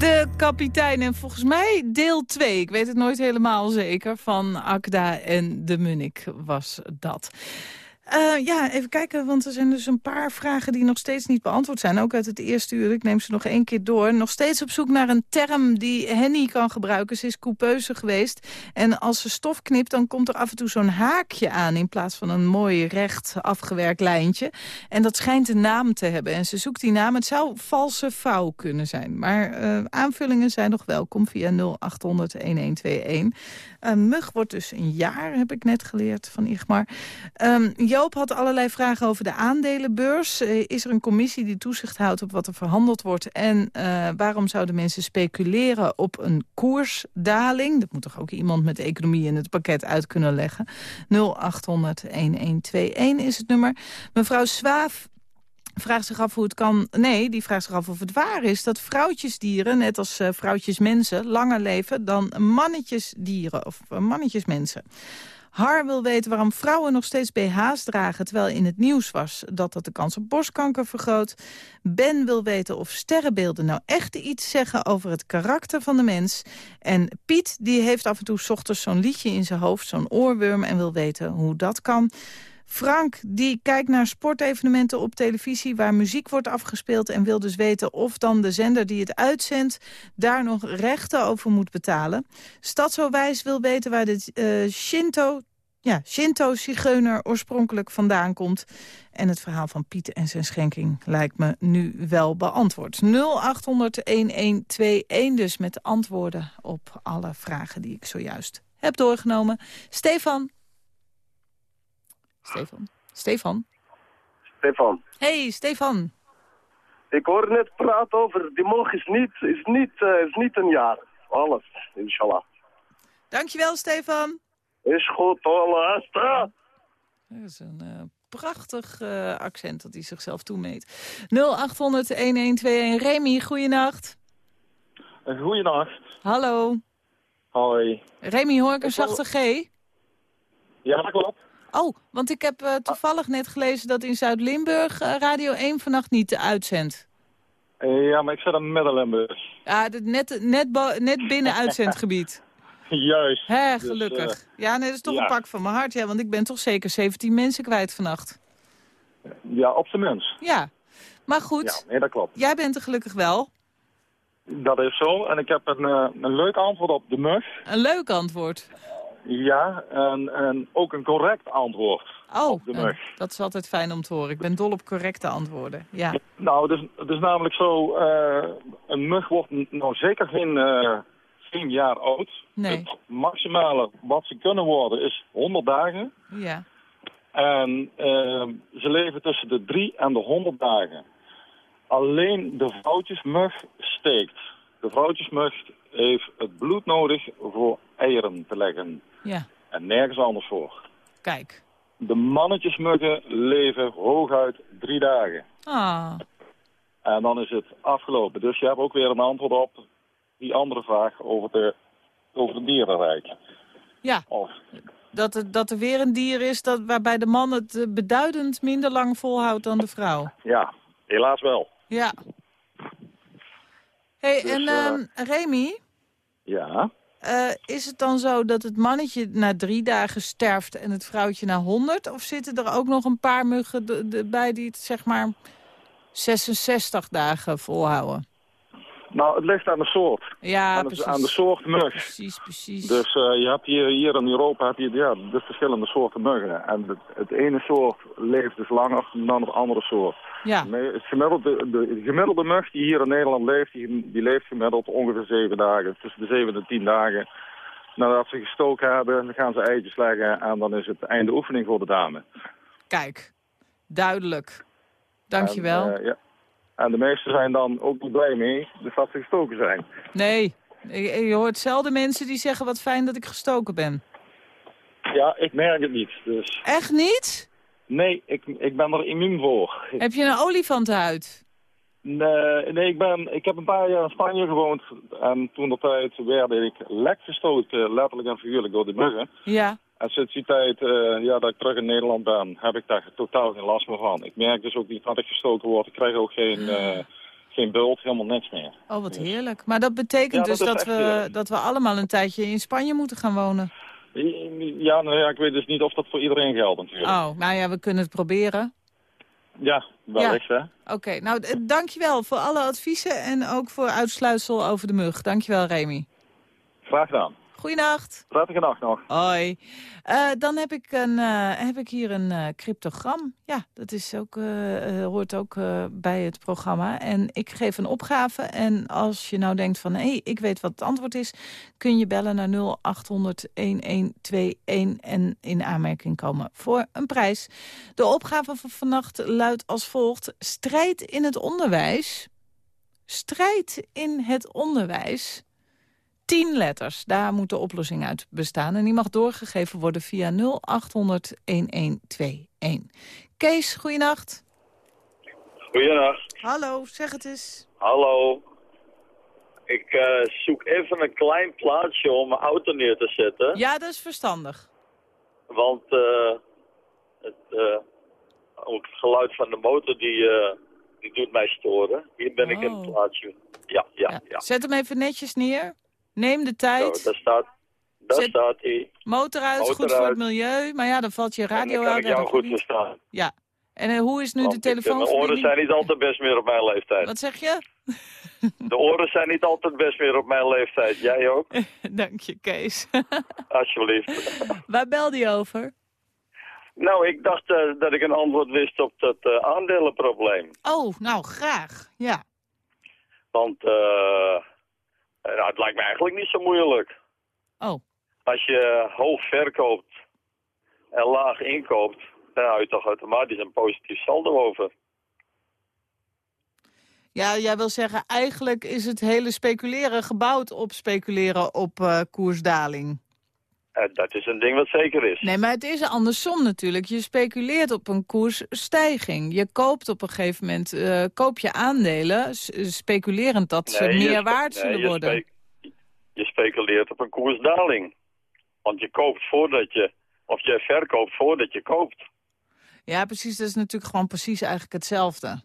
De kapitein en volgens mij deel 2, ik weet het nooit helemaal zeker, van Akda en de Munnik was dat. Eh, ja, even kijken, want er zijn dus een paar vragen die nog steeds niet beantwoord zijn. Ook uit het eerste uur, ik neem ze nog één keer door. Nog steeds op zoek naar een term die Henny kan gebruiken. Ze is coupeuse geweest. En als ze stof knipt, dan komt er af en toe zo'n haakje aan... in plaats van een mooi recht afgewerkt lijntje. En dat schijnt een naam te hebben. En ze zoekt die naam. Het zou valse vouw kunnen zijn. Maar eh, aanvullingen zijn nog welkom via 0800-1121. Een mug wordt dus een jaar, heb ik net geleerd van Igmar. Ehm, Joop had allerlei vragen over de aandelenbeurs. Eh, is er een commissie die toezicht houdt op wat er verhandeld wordt? En eh, waarom zouden mensen speculeren op een koersdaling? Dat moet toch ook iemand met economie in het pakket uit kunnen leggen? 0800-1121 is het nummer. Mevrouw Swaaf vraagt zich af hoe het kan... Nee, die vraagt zich af of het waar is dat vrouwtjesdieren... net als eh, vrouwtjesmensen langer leven dan mannetjesdieren of mannetjesmensen. Har wil weten waarom vrouwen nog steeds BH's dragen... terwijl in het nieuws was dat dat de kans op borstkanker vergroot. Ben wil weten of sterrenbeelden nou echt iets zeggen over het karakter van de mens. En Piet die heeft af en toe ochtends zo'n liedje in zijn hoofd, zo'n oorworm... en wil weten hoe dat kan. Frank die kijkt naar sportevenementen op televisie... waar muziek wordt afgespeeld en wil dus weten of dan de zender die het uitzendt... daar nog rechten over moet betalen. Stadsowijs wil weten waar de eh, Shinto... Ja, Shinto-zigeuner oorspronkelijk vandaan komt. En het verhaal van Piet en zijn schenking lijkt me nu wel beantwoord. 0800-1121 dus met antwoorden op alle vragen die ik zojuist heb doorgenomen. Stefan, Stefan. Stefan. Stefan, Hey, Stefan. ik hoor net praten over die moog is niet, is niet, eh, is niet een jaar. Alles, inshallah. Dankjewel, Stefan. Is goed, hola, hasta. Dat is een eh, prachtig eh, accent dat hij zichzelf toemeet. 0800-1121. Remy, goeienacht. Goeienacht. Hallo. Hoi. Remy, hoor ik een zachte G? Ja, dat klopt. Oh, want ik heb eh, toevallig net gelezen dat in Zuid-Limburg Radio 1 vannacht niet uitzendt. Eh, Ja, maar ik zit in Midden-Limburg. Ja, dit net, net, net binnen uitzendgebied. Juist. Hè, Dus, gelukkig. eh, ja, nee, dat is toch ja. een pak van mijn hart, ja, want ik ben toch zeker 17 mensen kwijt vannacht. ja, op zijn minst. Ja, maar goed, Ja, nee, dat klopt. jij bent er gelukkig wel. Dat is zo. En ik heb een, eh, een leuk antwoord op de mug. Een leuk antwoord. Ja, en, en ook een correct antwoord. Oh, de eh, dat is altijd fijn om te horen. Ik ben dol op correcte antwoorden. Ja, Nou, het is, het is namelijk zo, een mug wordt nou zeker geen, eh, geen jaar oud. Nee, Het maximale wat ze kunnen worden is 100 dagen. ja. En eh, ze leven tussen de 3 en de 100 dagen. Alleen de vrouwtjesmug steekt. De vrouwtjesmug heeft het bloed nodig voor eieren te leggen. Ja, En nergens anders voor. kijk. De mannetjesmuggen leven hooguit drie dagen. Ah, En dan is het afgelopen. Dus je hebt ook weer een antwoord op die andere vraag over, de, over dierenrijk. ja. Of, Dat er, dat er weer een dier is dat, waarbij de man het eh, beduidend minder lang volhoudt dan de vrouw. ja, helaas wel. Ja. hey, Dus, en eh, ehm Remy, Ja. eh, is het dan zo dat het mannetje na drie dagen sterft en het vrouwtje na honderd? Of zitten er ook nog een paar muggen bij die het zeg maar 66 dagen volhouden? Nou, het ligt aan de soort. Ja, aan, aan de soort mug. Precies, precies. Dus eh, je hebt hier, hier in Europa heb je ja, de verschillende soorten muggen. En het, het ene soort leeft dus langer dan het andere soort. Ja, het gemiddelde, de, de gemiddelde mug die hier in Nederland leeft, die, die leeft gemiddeld ongeveer zeven dagen. Tussen de zeven en tien dagen. Nadat ze gestoken hebben, dan gaan ze eitjes leggen en dan is het einde oefening voor de dame. kijk. Duidelijk. Dankjewel. En, eh, ja. En de meesten zijn dan ook niet blij mee, dus dat ze gestoken zijn. Nee, je hoort zelden mensen die zeggen wat fijn dat ik gestoken ben. Ja, ik merk het niet. Dus Echt niet? nee, ik, ik ben er immuun voor. Heb je een olifantenhuid? Nee, nee ik, ben, ik heb een paar jaar in Spanje gewoond. En toen de tijd werd ik lek gestoten, letterlijk en figuurlijk, door de muggen. Ja. En sinds die tijd ja, dat ik terug in Nederland ben, heb ik daar totaal geen last meer van. Ik merk dus ook niet dat ik gestoken word. Ik krijg ook geen, eh, geen bult, helemaal niks meer. Oh, wat heerlijk. Maar dat betekent Ja, dus dat, we, heerlijk. dat we allemaal een tijdje in Spanje moeten gaan wonen. Ja, nou ja, ik weet dus niet of dat voor iedereen geldt natuurlijk. Oh, nou ja, we kunnen het proberen. Ja, wellicht hè. Oké, nou eh, dankjewel voor alle adviezen en ook voor uitsluitsel over de mug. Dankjewel, Remy. Graag gedaan. Goeienacht. Prettige dag nog. Hoi. Eh, dan heb ik, een, eh, heb ik hier een eh, cryptogram. Ja, dat is ook, hoort ook bij het programma. En ik geef een opgave. En als je nou denkt van, hé, hey, ik weet wat het antwoord is... kun je bellen naar 0800-1121 en in aanmerking komen voor een prijs. De opgave van vannacht luidt als volgt. Strijd in het onderwijs. Strijd in het onderwijs. 10 letters. Daar moet de oplossing uit bestaan. En die mag doorgegeven worden via 0800 1121. Kees, goeienacht. Goedenacht. Hallo, zeg het eens. Hallo. Ik eh, zoek even een klein plaatsje om mijn auto neer te zetten. Ja, dat is verstandig. Want eh, het, eh, ook het geluid van de motor die, eh, die doet mij storen. Hier ben ik in het Oh. plaatsje. Ja, ja, ja. Zet hem even netjes neer. Neem de tijd. Zo, daar staat, daar Zet- staat hij. Motor uit, Motor goed voor het milieu. Maar ja, dan valt je radio uit. ik jou dat goed niet. verstaan. Ja. En eh, hoe is nu Want de ik- Mijn oren telefoonverbinding? zijn niet altijd best meer op mijn leeftijd. Wat zeg je? De oren zijn niet altijd best meer op mijn leeftijd. Jij ook? Dank je, Kees. Alsjeblieft. Waar belde je over? nou, ik dacht eh, dat ik een antwoord wist op dat eh, aandelenprobleem. Oh, nou, graag. Ja. Want eh, nou, het lijkt me eigenlijk niet zo moeilijk. Oh. Als je hoog verkoopt en laag inkoopt, dan hou je toch automatisch een positief saldo over. Ja, jij wil zeggen, eigenlijk is het hele speculeren gebouwd op speculeren op eh, koersdaling. Dat is een ding wat zeker is. Nee, maar het is andersom natuurlijk. Je speculeert op een koersstijging. Je koopt op een gegeven moment, eh, koop je aandelen, speculerend dat ze Nee, meer waard nee, zullen je worden. spe- je speculeert op een koersdaling. Want je koopt voordat je, of je verkoopt voordat je koopt. Ja, precies. Dat is natuurlijk gewoon precies eigenlijk hetzelfde.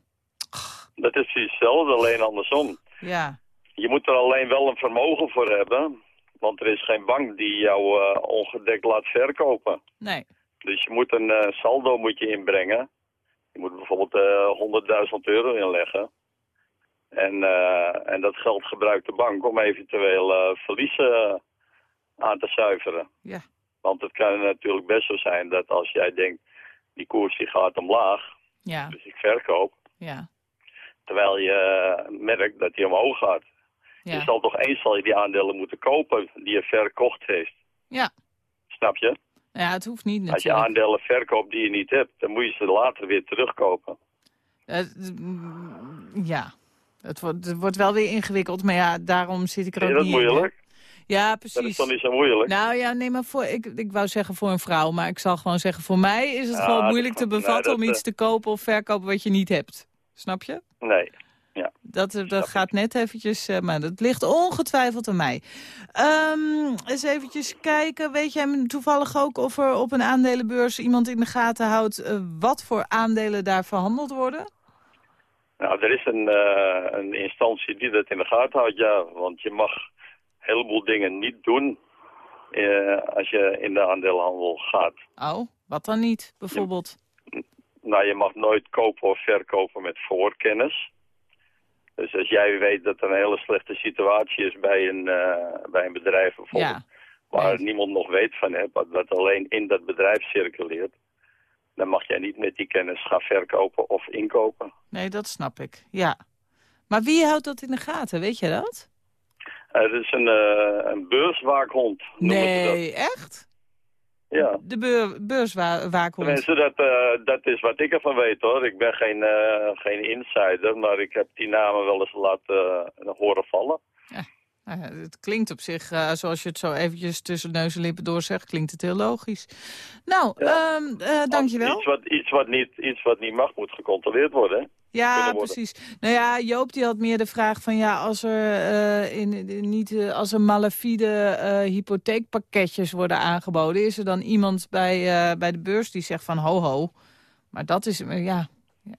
Dat is precies hetzelfde, alleen andersom. Ja, Je moet er alleen wel een vermogen voor hebben. Want er is geen bank die jou eh, ongedekt laat verkopen. nee. Dus je moet een eh, saldo moet je inbrengen. Je moet bijvoorbeeld eh 100.000 euro inleggen. En, eh, en dat geld gebruikt de bank om eventueel eh, verliezen aan te zuiveren. Ja. Want het kan natuurlijk best zo zijn dat als jij denkt, die koers die gaat omlaag, Ja, dus ik verkoop. ja, Terwijl je eh, merkt dat die omhoog gaat. Je zal toch eens zal je die aandelen moeten kopen die je verkocht heeft. Ja. Snap je? Ja, het hoeft niet Als je aandelen verkoopt die je niet hebt, dan moet je ze later weer terugkopen. Eh, mm, ja, het wordt, het wordt wel weer ingewikkeld, maar ja, daarom zit ik er ook dat niet in, hè. moeilijk? Ja, precies. Dat is toch niet zo moeilijk? Nou ja, nee, maar voor, ik, ik wou zeggen voor een vrouw, maar ik zal gewoon zeggen... voor mij is het Ja, gewoon dat- moeilijk te nee, bevatten dat, om iets te kopen of verkopen wat je niet hebt. Snap je? Nee. Ja. Dat, eh, dat gaat net eventjes, eh, maar dat ligt ongetwijfeld aan mij. Ehm eens eventjes kijken, weet jij toevallig ook of er op een aandelenbeurs iemand in de gaten houdt... eh, wat voor aandelen daar verhandeld worden? Nou, er is een, een instantie die dat in de gaten houdt, ja. Want je mag een heleboel dingen niet doen als je in de aandelenhandel gaat. Oh, wat dan niet, bijvoorbeeld? Nou, je mag nooit kopen of verkopen met voorkennis. Dus als jij weet dat er een hele slechte situatie is bij een, eh, bij een bedrijf bijvoorbeeld, Ja, waar niemand nog weet van hebt, wat- wat alleen in dat bedrijf circuleert, dan mag jij niet met die kennis gaan verkopen of inkopen. nee, dat snap ik, ja. Maar wie houdt dat in de gaten, weet je dat? Het is een, eh, een beurswaakhond, ze dat. Nee, echt? Ja. De beur, beurswaakhond. Tenminste, dat, eh, dat is wat ik ervan weet hoor. Ik ben geen, eh, geen insider, maar ik heb die namen wel eens laten eh, horen vallen. Nou ja, het klinkt op zich, zoals je het zo eventjes tussen neus en lippen door zegt, klinkt het heel logisch. Nou, ehm eh, dankjewel. Iets wat, iets, wat niet, iets wat niet mag, moet gecontroleerd worden. hè? Ja, precies. Nou ja, Joop die had meer de vraag van ja, als er eh, in, in- niet eh, als er malafide eh, hypotheekpakketjes worden aangeboden, is er dan iemand bij, bij de beurs die zegt van ho ho. Maar dat is, ja, ja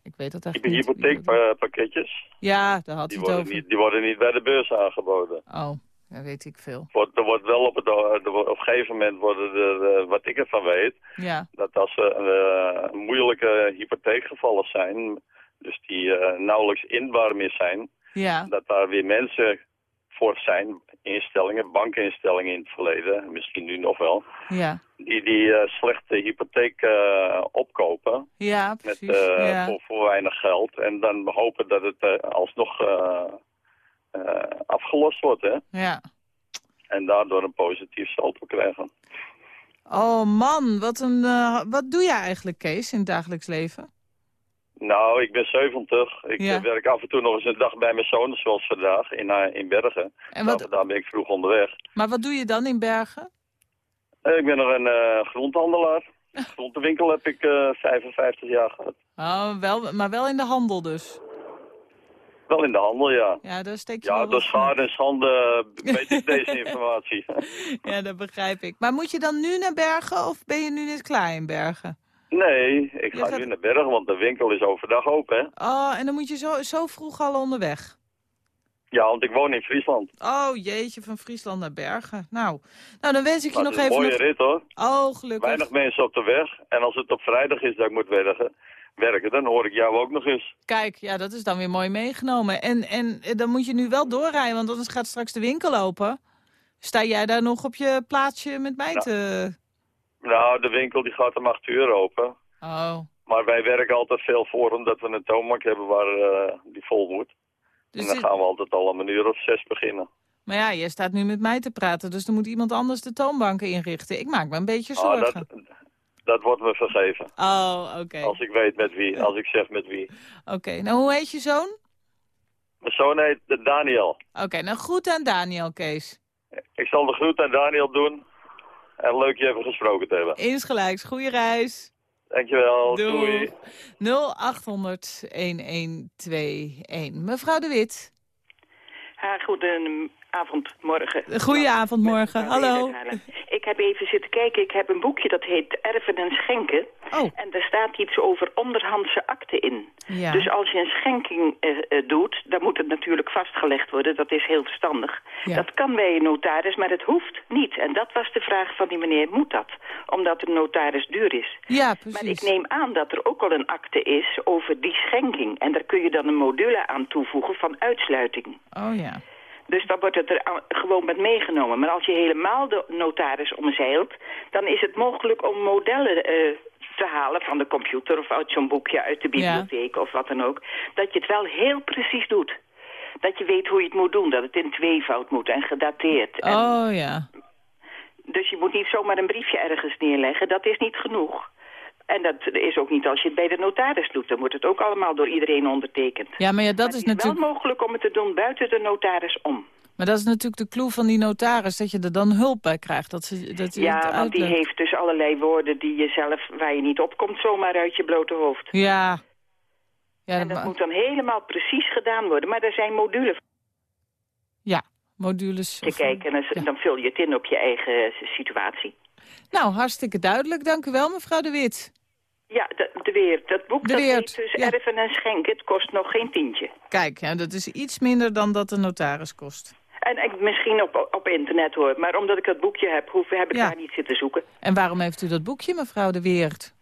ik weet dat echt Die niet. hypotheekpakketjes, Ja, daar had die hij het worden, over. niet, die worden niet bij de beurs aangeboden. Oh, dat weet ik veel. Wordt, er wordt wel op, het, op een gegeven moment worden er, eh, wat ik ervan weet, Ja, dat als er moeilijke hypotheekgevallen zijn, dus die eh, nauwelijks inbaar meer zijn, ja, dat daar weer mensen voor zijn, instellingen, bankinstellingen in het verleden, misschien nu nog wel, ja. die die eh, slechte hypotheek eh, opkopen Ja, met, precies. ja. voor, voor weinig geld en dan hopen dat het alsnog afgelost wordt hè? ja. en daardoor een positief saldo krijgen. Oh man, wat, een, wat doe jij eigenlijk, Kees, in het dagelijks leven? Nou, ik ben 70. Ik Ja. eh, werk af en toe nog eens een dag bij mijn zoon, zoals vandaag, in, eh, in Bergen. En wat- Nou, daar ben ik vroeg onderweg. Maar wat doe je dan in Bergen? Eh, ik ben nog een eh groentehandelaar. Groentewinkel heb ik eh 55 jaar gehad. Oh, wel, maar wel in de handel dus. Wel in de handel, ja. Ja, daar steek je Ja, door schade en schande weet ik deze informatie. Ja, dat begrijp ik. Maar moet je dan nu naar Bergen of ben je nu net klaar in Bergen? Nee, ik Je ga gaat- nu naar Bergen, want de winkel is overdag open. Oh, en dan moet je zo, zo vroeg al onderweg. Ja, want ik woon in Friesland. Oh, jeetje, van Friesland naar Bergen. Nou, nou dan wens ik je Maar nog is een even... mooie nog- rit, hoor. Oh, gelukkig. Weinig mensen op de weg. En als het op vrijdag is dat ik moet werken, werken dan hoor ik jou ook nog eens. Kijk, ja, dat is dan weer mooi meegenomen. En, en eh, dan moet je nu wel doorrijden, want anders gaat straks de winkel open. Sta jij daar nog op je plaatsje met mij te... Nou, de winkel die gaat om acht uur open. Oh, Maar wij werken altijd veel voor, omdat we een toonbank hebben waar eh, die vol moet. Dus en dan dit- gaan we altijd al om een uur of zes beginnen. maar ja, jij staat nu met mij te praten, dus dan moet iemand anders de toonbanken inrichten. Ik maak me een beetje Ah, zorgen. dat, dat wordt me vergeven. Oh, oké. Als ik weet met wie, als ik zeg met wie. Oké, nou hoe heet je zoon? Mijn zoon heet Daniel. Oké, nou goed aan Daniel, Kees. Ik zal de groet aan Daniel doen. En leuk je even gesproken te hebben. Insgelijks, goede reis. Dankjewel. Doei. Doei. 0800 1121. Mevrouw De Wit. Ha, goedenavond, morgen. Goedenavond, morgen. Hallo. Ik heb even zitten kijken. Ik heb een boekje dat heet Erven en Schenken. Oh. En daar staat iets over onderhandse akten in. Ja. Dus als je een schenking eh, eh, doet, dan moet het natuurlijk vastgelegd worden. Dat is heel verstandig. Ja. Dat kan bij een notaris, maar het hoeft niet. En dat was de vraag van die meneer, moet dat? Omdat een notaris duur is. Ja, Maar precies. ik neem aan dat er ook al een akte is over die schenking. En daar kun je dan een module aan toevoegen van uitsluiting. Oh ja. Dus dan wordt het er gewoon met meegenomen. Maar als je helemaal de notaris omzeilt... dan is het mogelijk om modellen eh, te halen van de computer... of uit zo'n boekje uit de bibliotheek of wat dan ook. Dat je het wel heel precies doet. Dat je weet hoe je het moet doen. Dat het in tweevoud moet en gedateerd. En Oh ja. dus je moet niet zomaar een briefje ergens neerleggen. Dat is niet genoeg. En dat is ook niet als je het bij de notaris doet. Dan wordt het ook allemaal door iedereen ondertekend. Ja, maar ja, dat is Het is natuurlijk... wel mogelijk om het te doen buiten de notaris om. Maar dat is natuurlijk de clue van die notaris, dat je er dan hulp bij krijgt. Dat ze, dat Ja, want die heeft dus allerlei woorden die je zelf, waar je niet op komt, zomaar uit je blote hoofd. Ja. Ja, en dat moet dan helemaal precies gedaan worden. Maar er zijn modules ja, modules. te kijken en dan- dan vul je het in op je eigen eh, situatie. Nou, hartstikke duidelijk. Dank u wel, mevrouw De Wit. Ja, de, de Weert. Dat boek De dat Weert, heet dus ja. Erven en Schenken. Het kost nog geen tientje. Kijk, ja, dat is iets minder dan dat de notaris kost. En ik, misschien op, op internet hoor. Maar omdat ik dat boekje heb, hoef, heb ik Ja. daar niet zitten zoeken. En waarom heeft u dat boekje, mevrouw De Weert?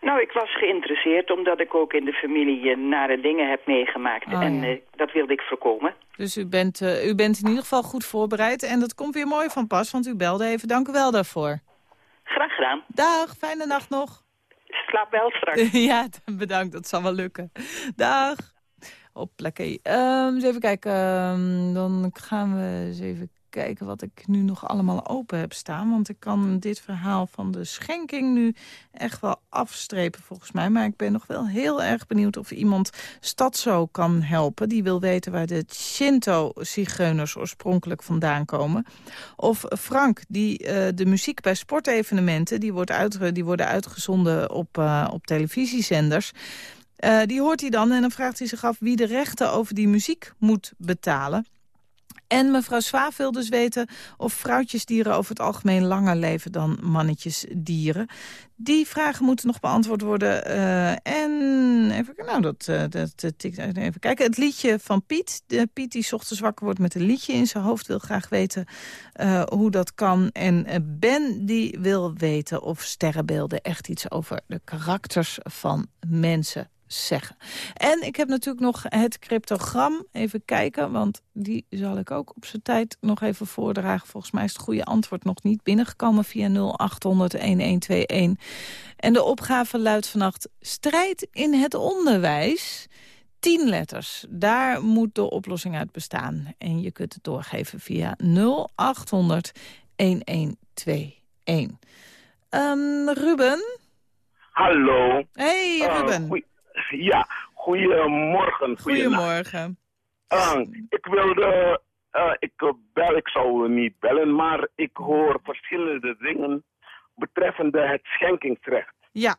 Nou, ik was geïnteresseerd omdat ik ook in de familie eh, nare dingen heb meegemaakt. Oh, en ja. eh, dat wilde ik voorkomen. Dus u bent, eh, u bent in ieder geval goed voorbereid. En dat komt weer mooi van pas, want u belde even. Dank u wel daarvoor. Graag gedaan. Dag, fijne nacht nog. Slaap wel straks. ja, bedankt. Dat zal wel lukken. Dag. Op plekken. Ehm, eens even kijken. Ehm, dan gaan we eens even kijken wat ik nu nog allemaal open heb staan. Want ik kan dit verhaal van de schenking nu echt wel afstrepen volgens mij. Maar ik ben nog wel heel erg benieuwd of iemand Stadso kan helpen. Die wil weten waar de Shinto-zigeuners oorspronkelijk vandaan komen. Of Frank, die eh, de muziek bij sportevenementen... die, wordt uit, die worden uitgezonden op, eh, op televisiezenders... Eh, die hoort hij dan en dan vraagt hij zich af wie de rechten over die muziek moet betalen. En mevrouw Swaaf wil dus weten of vrouwtjesdieren over het algemeen langer leven dan mannetjesdieren. Die vragen moeten nog beantwoord worden. eh, en even, nou, dat, eh, dat, even kijken. Het liedje van Piet. De Piet die ochtends wakker wordt met een liedje in zijn hoofd. Wil graag weten eh, hoe dat kan. En Ben die wil weten of sterrenbeelden echt iets over de karakters van mensen zeggen. En ik heb natuurlijk nog het cryptogram. Even kijken, want die zal ik ook op zijn tijd nog even voordragen. Volgens mij is het goede antwoord nog niet binnengekomen via 0800-1121. En de opgave luidt vannacht strijd in het onderwijs. Tien letters, daar moet de oplossing uit bestaan. En je kunt het doorgeven via 0800 1121. Ehm, Ruben? Hallo. Hey, Eh, Ruben. ja, goedemorgen. Goedemorgen. Uh, ik wilde, eh, ik eh, bel, ik zou niet bellen, maar ik hoor verschillende dingen betreffende het schenkingsrecht. Ja.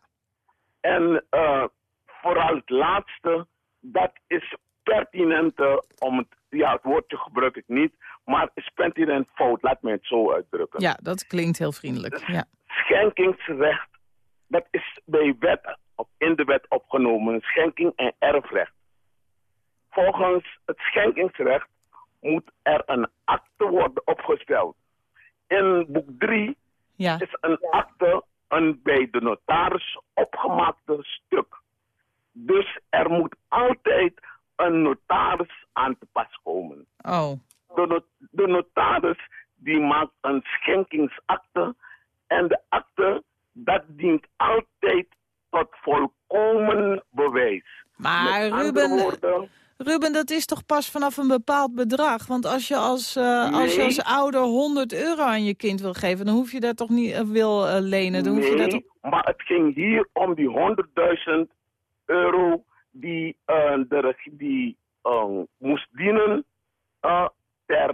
En eh, vooral het laatste, dat is pertinente, om het, ja, het woordje gebruik ik niet, maar is pertinent fout, laat me het zo uitdrukken. Ja, dat klinkt heel vriendelijk. Ja. Schenkingsrecht, dat is bij wet, in de wet opgenomen, schenking en erfrecht. Volgens het schenkingsrecht moet er een akte worden opgesteld. In boek 3 Ja. is een akte een bij de notaris opgemaakte stuk. Dus er moet altijd een notaris aan te pas komen. Oh. De, not- de notaris die maakt een schenkingsakte en de akte dat dient altijd tot volkomen bewijs. Maar Met Ruben, woorden, Ruben, dat is toch pas vanaf een bepaald bedrag? Want als je als, eh, als, je Nee. als ouder 100 euro aan je kind wil geven... dan hoef je dat toch niet eh, wil eh, lenen? Dan hoef je dat toch... Nee, maar het ging hier om die 100.000 euro die, de, die moest dienen ter,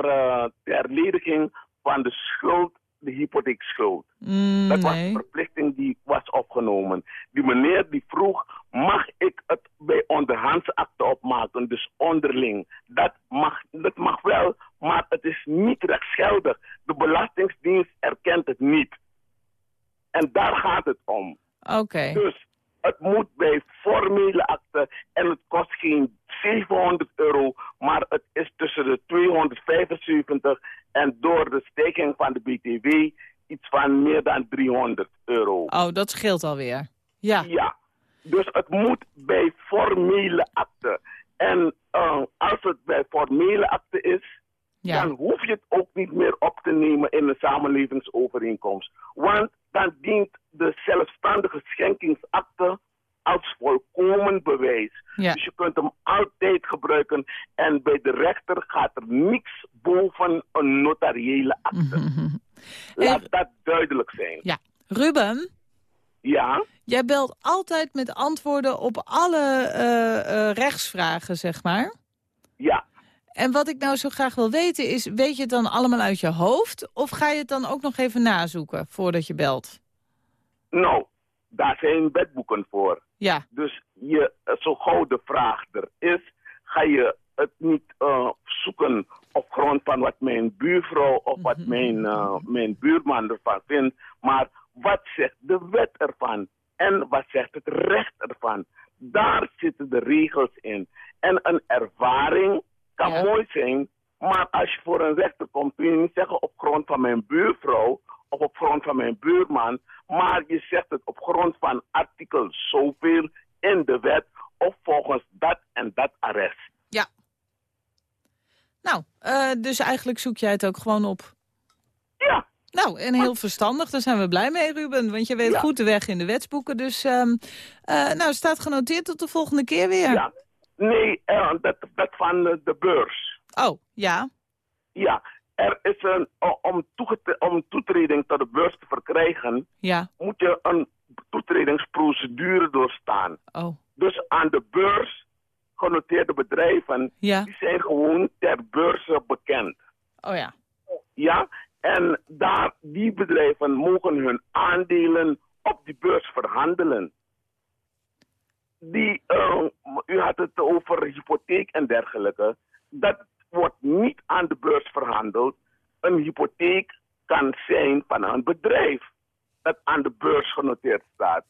ter lediging van de schuld, de hypotheekschuld. Mm, dat was nee. een verplichting die was opgenomen. Die meneer die vroeg, mag ik het bij onderhandsakte opmaken, dus onderling. Dat mag, dat mag wel, maar het is niet rechtsgeldig. De Belastingdienst erkent het niet. En daar gaat het om. Oké. Dus het moet bij formele akte en het kost geen 700 euro, maar het is tussen de 275 en door de stijging van de BTW iets van meer dan 300 euro. Oh, dat scheelt alweer. Ja. Ja, dus het moet bij formele akte. En eh, als het bij formele akte is, Ja. dan hoef je het ook niet meer op te nemen in de samenlevingsovereenkomst. Want dan dient de zelfstandige schenkingsakte als volkomen bewijs. Ja. Dus je kunt hem altijd gebruiken en bij de rechter gaat er niks boven een notariële akte. Laat dat duidelijk zijn. Ja. Ruben, Ja? jij belt altijd met antwoorden op alle eh, eh, rechtsvragen, zeg maar. Ja. En wat ik nou zo graag wil weten is, weet je het dan allemaal uit je hoofd? Of ga je het dan ook nog even nazoeken voordat je belt? Nou, daar zijn wetboeken voor. Ja. Dus je, zo gauw de vraag er is, ga je het niet eh, zoeken op grond van wat mijn buurvrouw of wat mijn, eh, mijn buurman ervan vindt. Maar wat zegt de wet ervan? En wat zegt het recht ervan? Daar zitten de regels in. En een ervaring kan mooi zijn, maar als je voor een rechter komt, kun je niet zeggen op grond van mijn buurvrouw of op grond van mijn buurman, maar je zegt het op grond van artikel zoveel in de wet of volgens dat en dat arrest. Ja. Nou, eh, dus eigenlijk zoek jij het ook gewoon op. Ja. Nou, en heel verstandig. Daar zijn we blij mee, Ruben. Want je weet Ja. goed de weg in de wetsboeken. Dus, ehm eh, nou, staat genoteerd tot de volgende keer weer. Ja. Nee, eh, dat, dat van de beurs. Oh, ja. Ja, er is een, om, toetreding tot de beurs te verkrijgen, Ja. moet je een toetredingsprocedure doorstaan. Oh. Dus aan de beurs genoteerde bedrijven, Ja. die zijn gewoon ter beurze bekend. Oh ja. Ja, en daar, die bedrijven mogen hun aandelen op die beurs verhandelen. Die, eh, u had het over hypotheek en dergelijke. Dat wordt niet aan de beurs verhandeld. Een hypotheek kan zijn van een bedrijf dat aan de beurs genoteerd staat.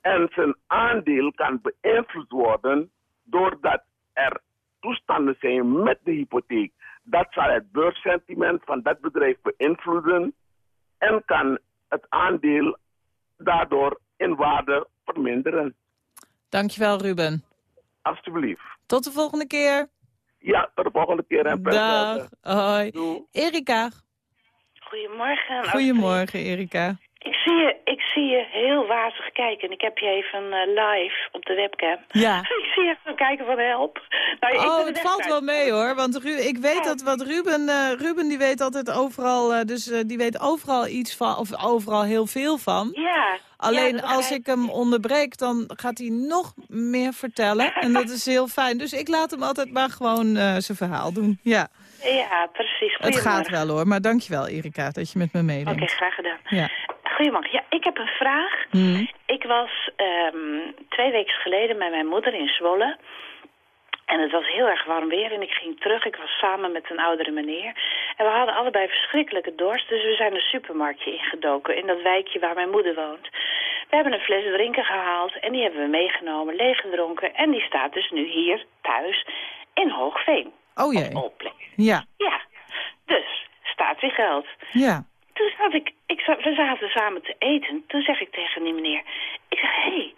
En zijn aandeel kan beïnvloed worden doordat er toestanden zijn met de hypotheek. Dat zal het beurssentiment van dat bedrijf beïnvloeden en kan het aandeel daardoor in waarde verminderen. Dankjewel, Ruben. Alsjeblieft. Tot de volgende keer. Ja, tot de volgende keer. En Dag. Hoi. Erika. Goedemorgen. Goedemorgen, Erika. Ik zie, je, ik zie je heel wazig kijken. Ik heb je even eh, live op de webcam. Ja. ik zie je echt zo kijken van help. Nou, ik Oh, het valt wel mee hoor. Want Ru ik weet dat wat Ruben, eh, Ruben die weet altijd overal, eh, dus die weet overal iets van, of overal heel veel van. Ja. Alleen ja, als ik hem onderbreek, dan gaat hij nog meer vertellen. En dat is heel fijn. Dus ik laat hem altijd maar gewoon zijn verhaal doen. Ja, Ja, precies. het gaat wel hoor. Maar dankjewel Erika dat je met me Oké, meedenkt. graag gedaan. Ja. Goedemorgen. Ja, ik heb een vraag. Hmm. Ik was ehm, twee weken geleden met mijn moeder in Zwolle. En het was heel erg warm weer en ik ging terug. Ik was samen met een oudere meneer. En we hadden allebei verschrikkelijke dorst. Dus we zijn een supermarktje ingedoken in dat wijkje waar mijn moeder woont. We hebben een fles drinken gehaald en die hebben we meegenomen, leeggedronken. En die staat dus nu hier thuis in Hoogveen. Oh jee. Op Ja. Ja, dus statiegeld. Ja. Toen zat ik, ik zat, we zaten samen te eten. Toen zeg ik tegen die meneer, ik zeg, hé, hey,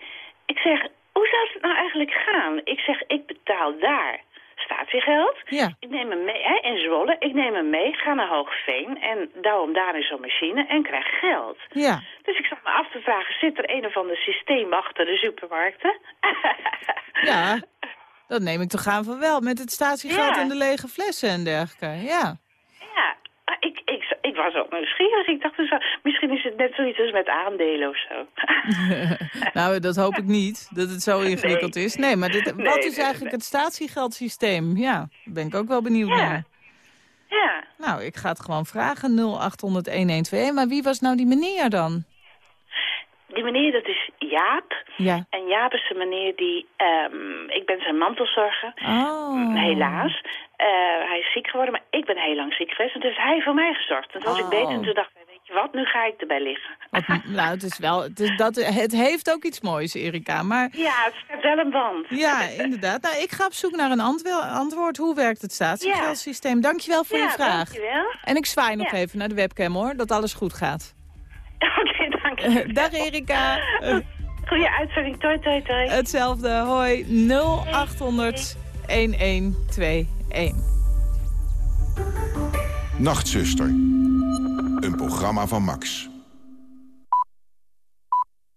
ik zeg, hoe zou het nou eigenlijk gaan? Ik zeg, ik betaal daar statiegeld. Ja. Ik neem hem mee, hè, in Zwolle. Ik neem hem mee, ga naar Hoogveen en douw hem daar in zo'n machine en krijg geld. Ja. Dus ik zat me af te vragen, zit er een of ander systeem achter de supermarkten? Ja. Dat neem ik toch aan van wel. Met het statiegeld Ja. en de lege flessen en dergelijke. Ja. Ik, was ook nieuwsgierig. Ik dacht, dus, wel, misschien is het net zoiets als met aandelen of zo. nou, dat hoop ik niet, dat het zo ingewikkeld is. Nee, maar dit, Nee, wat is nee, eigenlijk het statiegeldsysteem? Ja, daar ben ik ook wel benieuwd naar. Ja. Nou, ik ga het gewoon vragen, 0800-1121. Maar wie was nou die meneer dan? Die meneer, dat is Jaap. Ja. En Jaap is een meneer die... ehm, ik ben zijn mantelzorger. Oh. Helaas. Eh, hij is ziek geworden, maar ik ben heel lang ziek geweest. En dus hij heeft voor mij gezorgd. En toen was ik Oh. beter en toen dacht ik, weet je wat, nu ga ik erbij liggen. Wat, nou, het is wel, het, is, dat, het heeft ook iets moois, Erika. Maar Ja, het staat wel een band. ja, inderdaad. Nou, ik ga op zoek naar een antwo- antwoord. Hoe werkt het statiegeldsysteem? Dankjewel voor ja, je vraag. dankjewel. En ik zwaai nog Ja. even naar de webcam, hoor. Dat alles goed gaat. Oké. Dag Erika. Goeie uitzending. Toi, toi, toi. Hetzelfde. Hoi. 0800 1121. Nachtzuster. Een programma van Max.